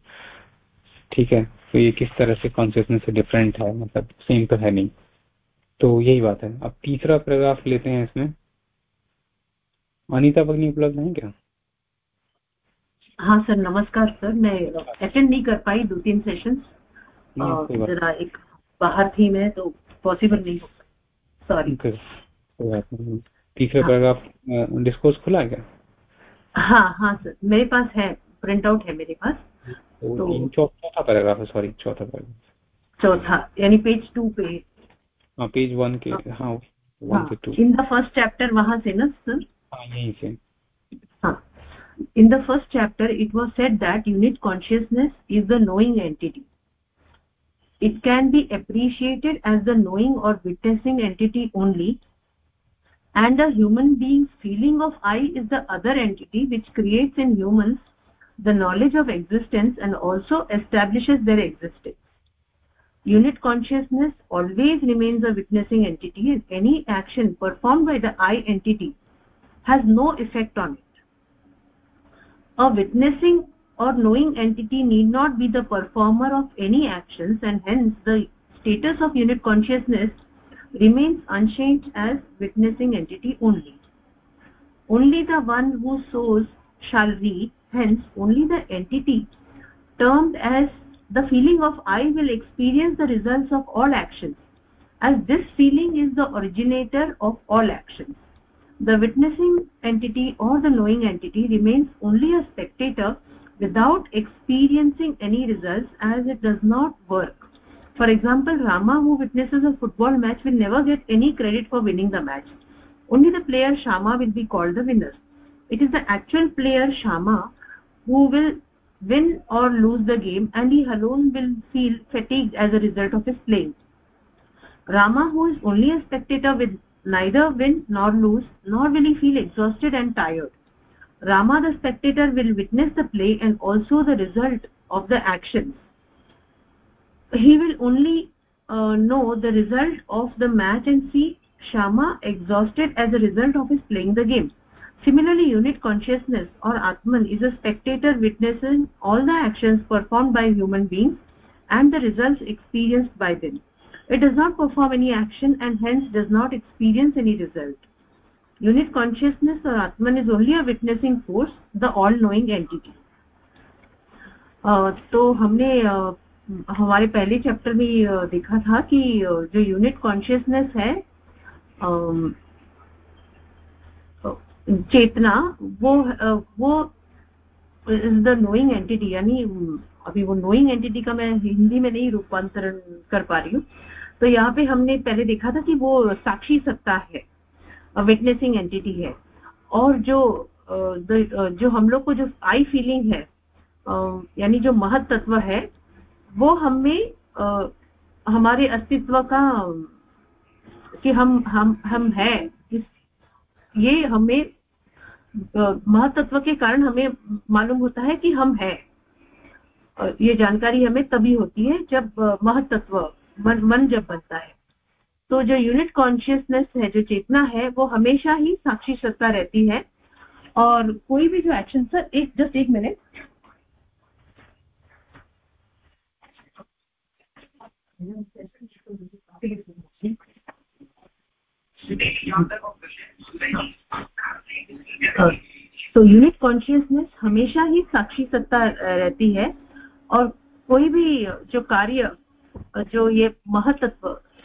ठीक है तो ये किस तरह से कॉन्सियसनेस से डिफरेंट है मतलब सेम तो है नहीं। तो यही बात है। अब तीसरा पैराग्राफ लेते हैं इसमें। अनिता भगनी उपलब्ध है क्या? हाँ सर नमस्कार सर। मैं अटेंड नहीं कर पाई दो तीन सेशन जरा एक बाहर थी मैं तो पॉसिबल नहीं। हो सॉरी तीसरे पैराग्राफ डिस्कोर्स खुला है क्या? हाँ हाँ सर। मेरे पास है प्रिंट आउट है मेरे पास। तो चौथा पैराग्राफ है सॉरी चौथा पैराग्राफ चौथा यानी पेज टू पे। हाँ पेज वन के हाँ। वन से two in the first chapter वहाँ से ना सर? हाँ यहीं से। हाँ in the first chapter it was said that unit consciousness is the knowing entity. It can be appreciated as the knowing or witnessing entity only and the human being's feeling of i is the other entity which creates in humans the knowledge of existence and also establishes their existence. Unit consciousness always remains a witnessing entity and any action performed by the i entity has no effect on it a witnessing or knowing entity need not be the performer of any actions and hence the status of unit consciousness remains unchanged as witnessing entity only. Only the one who sows shall reap hence only the entity termed as the feeling of i will experience the results of all actions as this feeling is the originator of all actions the witnessing entity or the knowing entity remains only a spectator without experiencing any results as it does not work. For example rama who witnesses a football match will never get any credit for winning the match. Only the player shama will be called the winner. It is the actual player shama who will win or lose the game and he alone will feel fatigued as a result of his playing. Rama who is only a spectator will neither win nor lose nor will he feel exhausted and tired. Rama the spectator will witness the play and also the result of the action he will only uh, know the result of the match and see shama exhausted as a result of his playing the game. Similarly unit consciousness or atman is a spectator witnessing all the actions performed by human beings and the results experienced by them it does not perform any action and hence does not experience any result unit consciousness or atman is only a witnessing force the all knowing entity uh, तो हमने uh, हमारे पहले चैप्टर में uh, देखा था कि uh, जो यूनिट कॉन्शियसनेस है um, चेतना वो uh, वो इज़ द नोइंग एंटिटी यानी अभी वो नोइंग एंटिटी का मैं हिंदी में नहीं रूपांतरण कर पा रही हूँ तो यहाँ पे हमने पहले देखा था कि वो साक्षी सत्ता है विटनेसिंग एंटिटी है। और जो जो हम लोग को जो आई फीलिंग है यानी जो महत तत्व है, वो हमें हमारे अस्तित्व का, कि हम हम हम है ये हमें महत्व के कारण हमें मालूम होता है कि हम है। ये जानकारी हमें तभी होती है जब महत्व मन मन जब बनता है। तो जो यूनिट कॉन्शियसनेस है, जो चेतना है, वो हमेशा ही साक्षी सत्ता रहती है। और कोई भी जो एक्शन सर एक जस्ट एक मिनट तो यूनिट कॉन्शियसनेस हमेशा ही साक्षी सत्ता रहती है। और कोई भी जो कार्य जो ये महत्व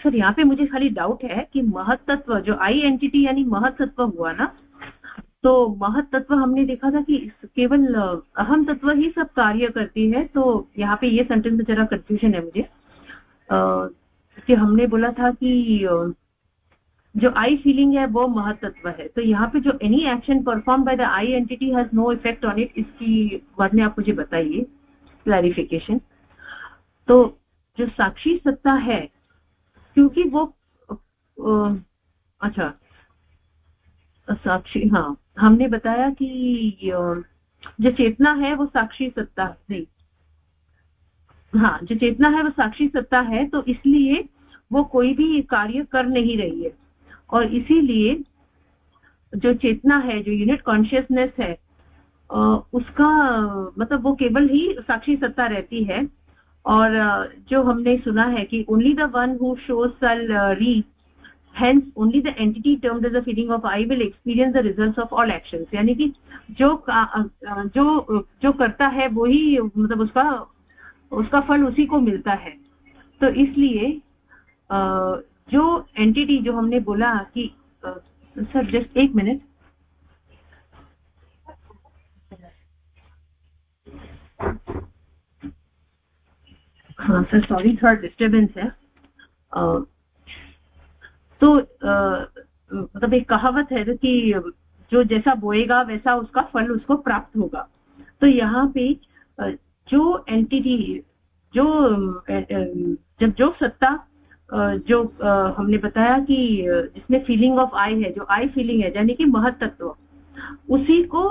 सर, यहाँ पे मुझे खाली डाउट है कि महत्त्व जो आई एंटिटी यानी महत्त्व हुआ ना तो महत्त्व हमने देखा था कि केवल अहम तत्व ही सब कार्य करती है तो यहाँ पे ये सेंटेंस में जरा कंफ्यूजन है मुझे। कि हमने बोला था कि जो आई फीलिंग है वो महत्त्व है। तो यहाँ पे जो any action perform by the I entity has no effect on it इसकी बाद में आप मुझे बताइए क्लैरिफिकेशन तो जो साक्षी सत्ता है, क्योंकि वो अच्छा साक्षी हाँ हमने बताया कि जो चेतना है वो साक्षी सत्ता नहीं हाँ जो चेतना है वो साक्षी सत्ता है तो इसलिए वो कोई भी कार्य कर नहीं रही है। और इसीलिए जो चेतना है, जो यूनिट कॉन्शियसनेस है उसका मतलब वो केवल ही साक्षी सत्ता रहती है। और जो हमने सुना है कि only the one who shows soul hence only the entity termed as a feeling of i will experience the results of all actions. यानी कि जो जो जो करता है वही मतलब उसका उसका फल उसी को मिलता है। तो इसलिए जो एंटिटी जो हमने बोला कि सर जस्ट एक मिनट हाँ सर सॉरी थोड़ा डिस्टर्बेंस है। तो मतलब एक कहावत है कि जो जैसा बोएगा, वैसा उसका फल उसको प्राप्त होगा। तो यहाँ पे जो एंटिटी जो जब जो सत्ता जो हमने बताया कि जिसमें फीलिंग ऑफ़ आई है, जो आई फीलिंग है, यानी कि महत्त्व, उसी को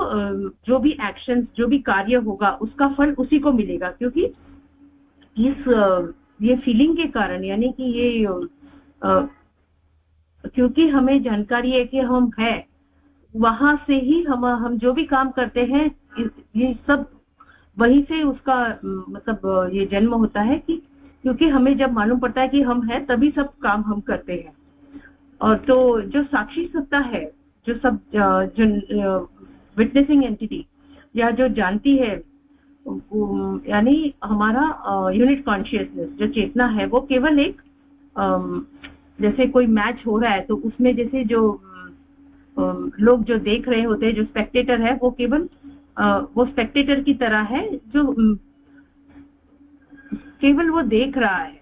जो भी एक्शन जो भी कार्य होगा, उसका फल उसी को मिलेगा, क्योंकि इस ये फीलिंग के कारण, यानी कि ये क्योंकि हमें जानकारी है कि हम है, वहाँ से ही हम हम जो भी काम करते हैं ये सब, वहीं से उसका मतलब ये जन्म होता है कि, क्योंकि हमें जब मालूम पड़ता है कि हम हैं, तभी सब काम हम करते हैं। और तो जो साक्षी सत्ता है, जो सब जो विटनेसिंग एंटिटी या जो जानती है यानी हमारा यूनिट कॉन्शियसनेस जो चेतना है, वो केवल एक जैसे कोई मैच हो रहा है तो उसमें जैसे जो लोग जो देख रहे होते हैं, जो स्पेक्टेटर है, वो केवल वो स्पेक्टेटर की तरह है, जो केवल वो देख रहा है,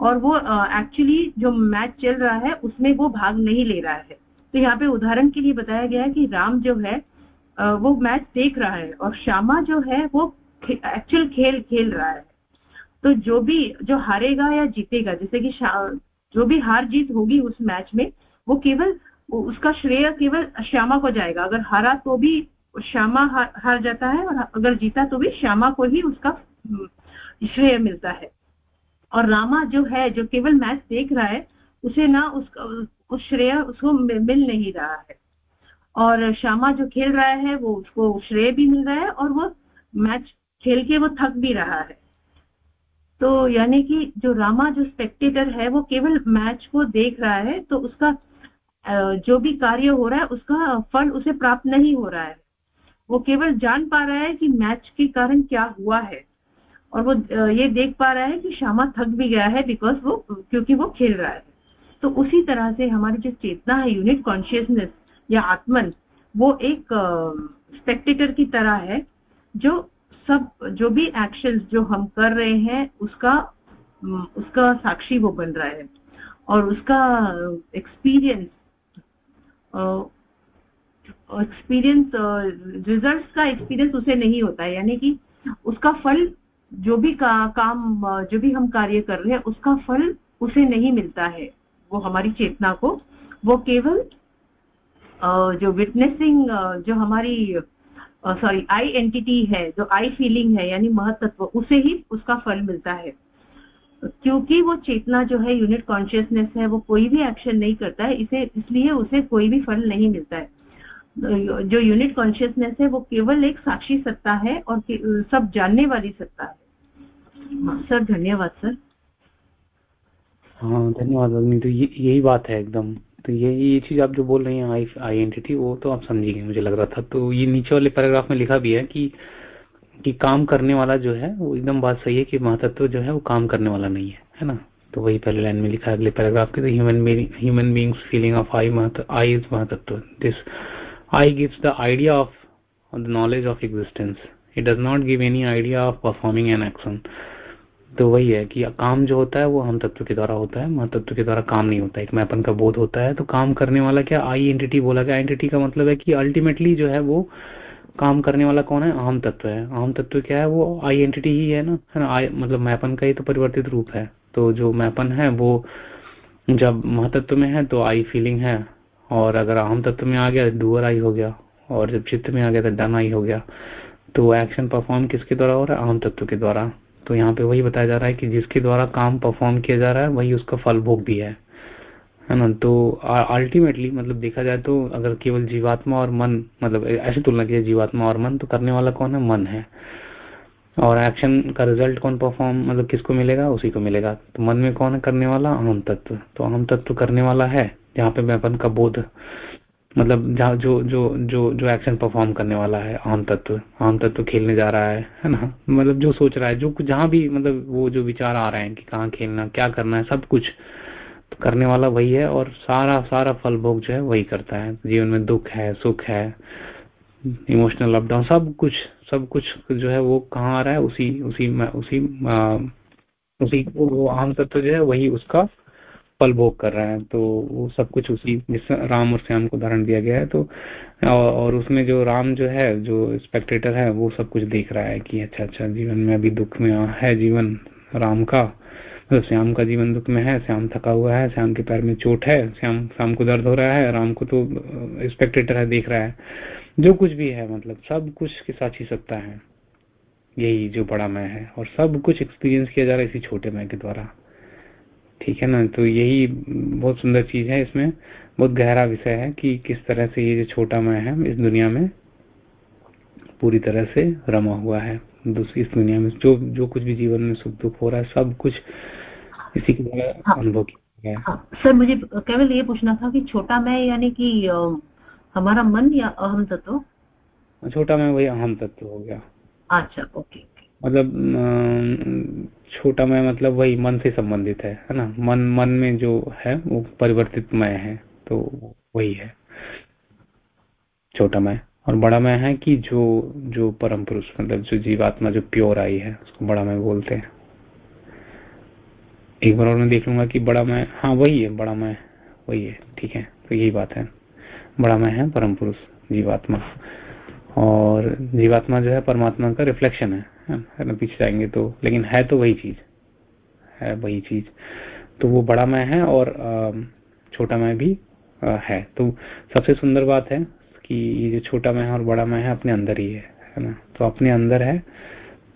और वो एक्चुअली जो मैच चल रहा है, उसमें वो भाग नहीं ले रहा है। तो यहाँ पे उदाहरण के लिए बताया गया है कि राम जो है वो मैच देख रहा है और श्यामा जो है वो एक्चुअल खेल खेल रहा है। तो जो भी जो हारेगा या जीतेगा जैसे कि जो भी हार जीत होगी उस मैच में वो केवल उसका श्रेय केवल श्यामा को जाएगा। अगर हारा तो भी श्यामा हार, हार जाता है और अगर जीता तो भी श्यामा को ही उसका श्रेय मिलता है। और रामा जो है जो केवल मैच देख रहा है उसे ना उसका उस श्रेय उसको मिल नहीं रहा है। और श्यामा जो खेल रहा है, वो उसको श्रेय भी मिल रहा है और वो मैच खेल के वो थक भी रहा है। तो यानी कि जो रामा जो स्पेक्टेटर है, वो केवल मैच को देख रहा है तो उसका जो भी कार्य हो रहा है, उसका फल उसे प्राप्त नहीं हो रहा है। वो केवल जान पा रहा है कि मैच के कारण क्या हुआ है। और वो ये देख पा रहा है कि श्यामा थक भी गया है बिकॉज़ वो, क्योंकि वो खेल रहा है। तो उसी तरह से हमारी जो चेतना है यूनिट कॉन्शियसनेस या आत्मन वो एक स्पेक्टेटर की तरह है जो सब जो भी एक्शन जो हम कर रहे हैं उसका उसका साक्षी वो बन रहा है। और उसका एक्सपीरियंस एक्सपीरियंस रिजल्ट्स का एक्सपीरियंस उसे नहीं होता है। यानी कि उसका फल जो भी का, काम जो भी हम कार्य कर रहे हैं उसका फल उसे नहीं मिलता है। वो हमारी चेतना को वो केवल जो विटनेसिंग जो हमारी सॉरी आई एंटिटी है जो आई फीलिंग है यानी महत्व उसे ही उसका फल मिलता है। क्योंकि वो चेतना जो है यूनिट कॉन्शियसनेस है वो कोई भी एक्शन नहीं करता है इसे इसलिए उसे कोई भी फल नहीं मिलता है। जो यूनिट कॉन्शियसनेस है वो केवल एक साक्षी सत्ता है और सब जानने वाली सत्ता है। हाँ, सर धन्यवाद सर। हाँ धन्यवाद तो यही बात है एकदम। तो ये ये चीज़ आप जो बोल रही हैं आइडेंटिटी वो तो आप समझिए मुझे लग रहा था। तो ये नीचे वाले पैराग्राफ में लिखा भी है कि कि काम करने वाला जो है, वो एकदम बात सही है कि महतत्व जो है, वो काम करने वाला नहीं है है ना? तो वही पहले लाइन में लिखा है अगले पैराग्राफ के human human beings feeling of I I is महतत्व this I gives the idea of the knowledge of existence it does not give any idea of performing an action तो वही है कि काम जो होता है वो हम तत्व के द्वारा होता है महतत्व के द्वारा काम नहीं होता है एक मैपन का बोध होता है। तो काम करने वाला क्या? आई एंटिटी बोला गया। एंटिटी का मतलब है कि अल्टीमेटली जो है वो काम करने वाला कौन है? अहम तत्व है। अहम तत्व क्या है? वो आई एंटिटी ही है ना है ना? आई मतलब मैपन का ही तो परिवर्तित रूप है। तो जो मैपन है वो जब महतत्व में है तो आई फीलिंग है। और अगर अहम तत्व में आ गया डूअर आई हो गया। और जब चित्त में आ गया तो डन आई हो गया। तो एक्शन परफॉर्म किसके द्वारा हो रहा है? अहम तत्व के द्वारा। तो यहाँ पे वही बताया जा रहा है कि जिसके द्वारा काम परफॉर्म किया जा रहा है, वही उसका फल भोग भी है। है ना? तो अल्टीमेटली मतलब देखा जाए तो अगर केवल जीवात्मा और मन मतलब ऐसी तुलना की जीवात्मा और मन तो करने वाला कौन है? मन है। और एक्शन का रिज़ल्ट कौन परफॉर्म मतलब किसको मिलेगा? उसी को मिलेगा। तो मन में कौन है? करने वाला अहम तत्व। तो अहम तत्व करने वाला है, जहाँ पे मैं अपन का बोध मतलब जहाँ जो जो जो जो एक्शन परफॉर्म करने वाला है आम तत्व आम तत्व खेलने जा रहा है है ना? मतलब जो सोच रहा है जो जहाँ भी मतलब वो जो विचार आ रहे हैं कि कहाँ खेलना क्या करना है सब कुछ तो करने वाला वही है और सारा सारा फल भोग जो है वही करता है। जीवन में दुख है सुख है इमोशनल अपडाउन सब कुछ सब कुछ जो है वो कहाँ आ रहा है उसी उसी उसी आ, उसी वो आम तत्व जो है वही उसका फल भोग कर रहा है तो वो सब कुछ उसी जिस राम और श्याम को उदाहरण दिया गया है तो और उसमें जो राम जो है, जो स्पेक्टेटर है, वो सब कुछ देख रहा है कि अच्छा अच्छा जीवन में अभी दुख में है जीवन, राम का। तो श्याम का जीवन दुख में है, श्याम थका हुआ है, श्याम के पैर में चोट है, श्याम श्याम को दर्द हो रहा है, राम को तो स्पेक्टेटर है, देख रहा है। जो कुछ भी है मतलब सब कुछ के साथ ही सकता है। यही जो बड़ा मैं है, और सब कुछ एक्सपीरियंस किया जा रहा है इसी छोटे मैं के द्वारा। ठीक है ना? तो यही बहुत सुंदर चीज़ है इसमें। बहुत गहरा विषय है कि किस तरह से ये जो छोटा मैं है इस दुनिया में पूरी तरह से रमा हुआ है। दूसरी इस दुनिया में जो जो कुछ भी जीवन में सुख दुख हो रहा है सब कुछ इसी के द्वारा हाँ, अनुभव किया गया हाँ, सर मुझे केवल ये पूछना था कि छोटा मैं यानी कि हमारा मन या अहम तत्व? छोटा मैं वही अहम तत्व हो गया। अच्छा ओके। मतलब छोटा मैं मतलब वही मन से संबंधित है है ना? मन मन में जो है, वो परिवर्तित मय है तो वही है। छोटा मैं और बड़ा मैं है कि जो जो परम पुरुष मतलब जो जीवात्मा, जो प्योर आई है, उसको बड़ा मैं बोलते हैं। एक बार और मैं देख लूँगा कि बड़ा मैं हाँ वही है, बड़ा मैं, वही है, ठीक है तो यही बात है। बड़ा मैं है, परम पुरुष, जीवात्मा। और जीवात्मा जो है परमात्मा का रिफ्लेक्शन है ना? पीछे जाएँगे तो। लेकिन है तो वही चीज़, है वही चीज़। तो वो बड़ा मैं है और छोटा मैं भी है। तो सबसे सुंदर बात है कि ये जो छोटा मैं है और बड़ा मैं है अपने अंदर ही है है ना? तो अपने अंदर है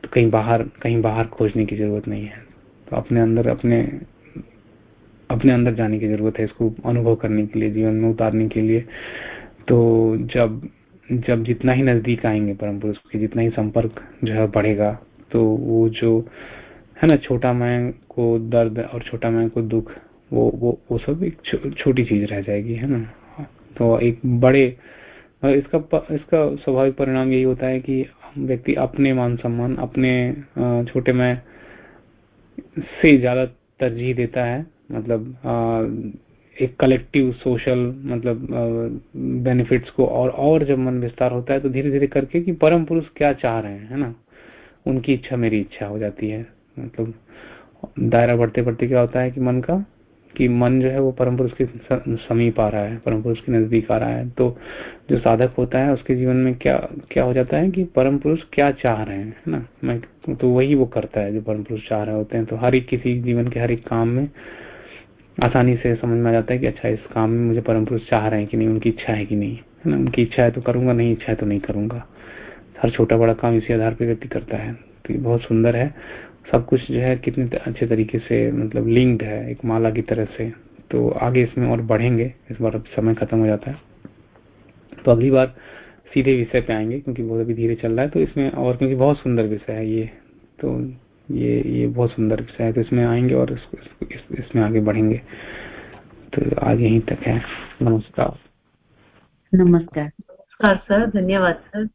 तो कहीं बाहर कहीं बाहर खोजने की ज़रूरत नहीं है। तो अपने अंदर, अपने अपने अंदर जाने की ज़रूरत है इसको अनुभव करने के लिए, जीवन में उतारने के लिए। तो जब जब जितना ही नज़दीक आएँगे परम पुरुष के, जितना ही संपर्क जो है बढ़ेगा तो वो जो, है ना, छोटा मैं को दर्द और छोटा मैं को दुख, वो वो वो सब एक छोटी चीज़ रह जाएगी, है ना? तो एक बड़े, इसका इसका स्वाभाविक परिणाम यही होता है कि व्यक्ति अपने मान सम्मान, अपने छोटे मैं से ज़्यादा तरजीह देता है मतलब एक कलेक्टिव सोशल मतलब बेनिफिट्स को और और जब मन विस्तार होता है तो धीरे धीरे करके कि परम पुरुष क्या चाह रहे हैं, है ना? उनकी इच्छा मेरी इच्छा हो जाती है। मतलब दायरा बढ़ते बढ़ते क्या होता है कि मन का? कि मन जो है, वो परम पुरुष के समीप आ रहा है, परम पुरुष के नज़दीक आ रहा है। तो जो साधक होता है, उसके जीवन में क्या क्या हो जाता है कि परम पुरुष क्या चाह रहे हैं, है ना? मैं तो वही वो करता है, जो परम पुरुष चाह रहे होते हैं। तो हर एक किसी जीवन के हर एक काम में आसानी से समझ में आ जाता है कि अच्छा इस काम में मुझे परम पुरुष चाह रहे हैं कि नहीं, उनकी इच्छा है कि नहीं, है ना? उनकी इच्छा है तो करूँगा, नहीं इच्छा है तो नहीं करूँगा। हर छोटा बड़ा काम इसी आधार पर व्यक्ति करता है। तो ये बहुत सुंदर है। सब कुछ जो है कितने अच्छे तरीके से मतलब लिंक्ड है, एक माला की तरह से। तो आगे इसमें और बढ़ेंगे। इस बार अब समय खत्म हो जाता है। तो अगली बार सीधे विषय पे आएँगे, क्योंकि बहुत अभी धीरे चल रहा है। तो इसमें और, क्योंकि बहुत सुंदर विषय है ये। तो ये ये बहुत सुंदर विषय है तो इसमें आएँगे और इस, इस, इसमें आगे बढ़ेंगे। तो आज यहीं तक है। नमस्कार। नमस्कार। नमस्कार सर धन्यवाद सर।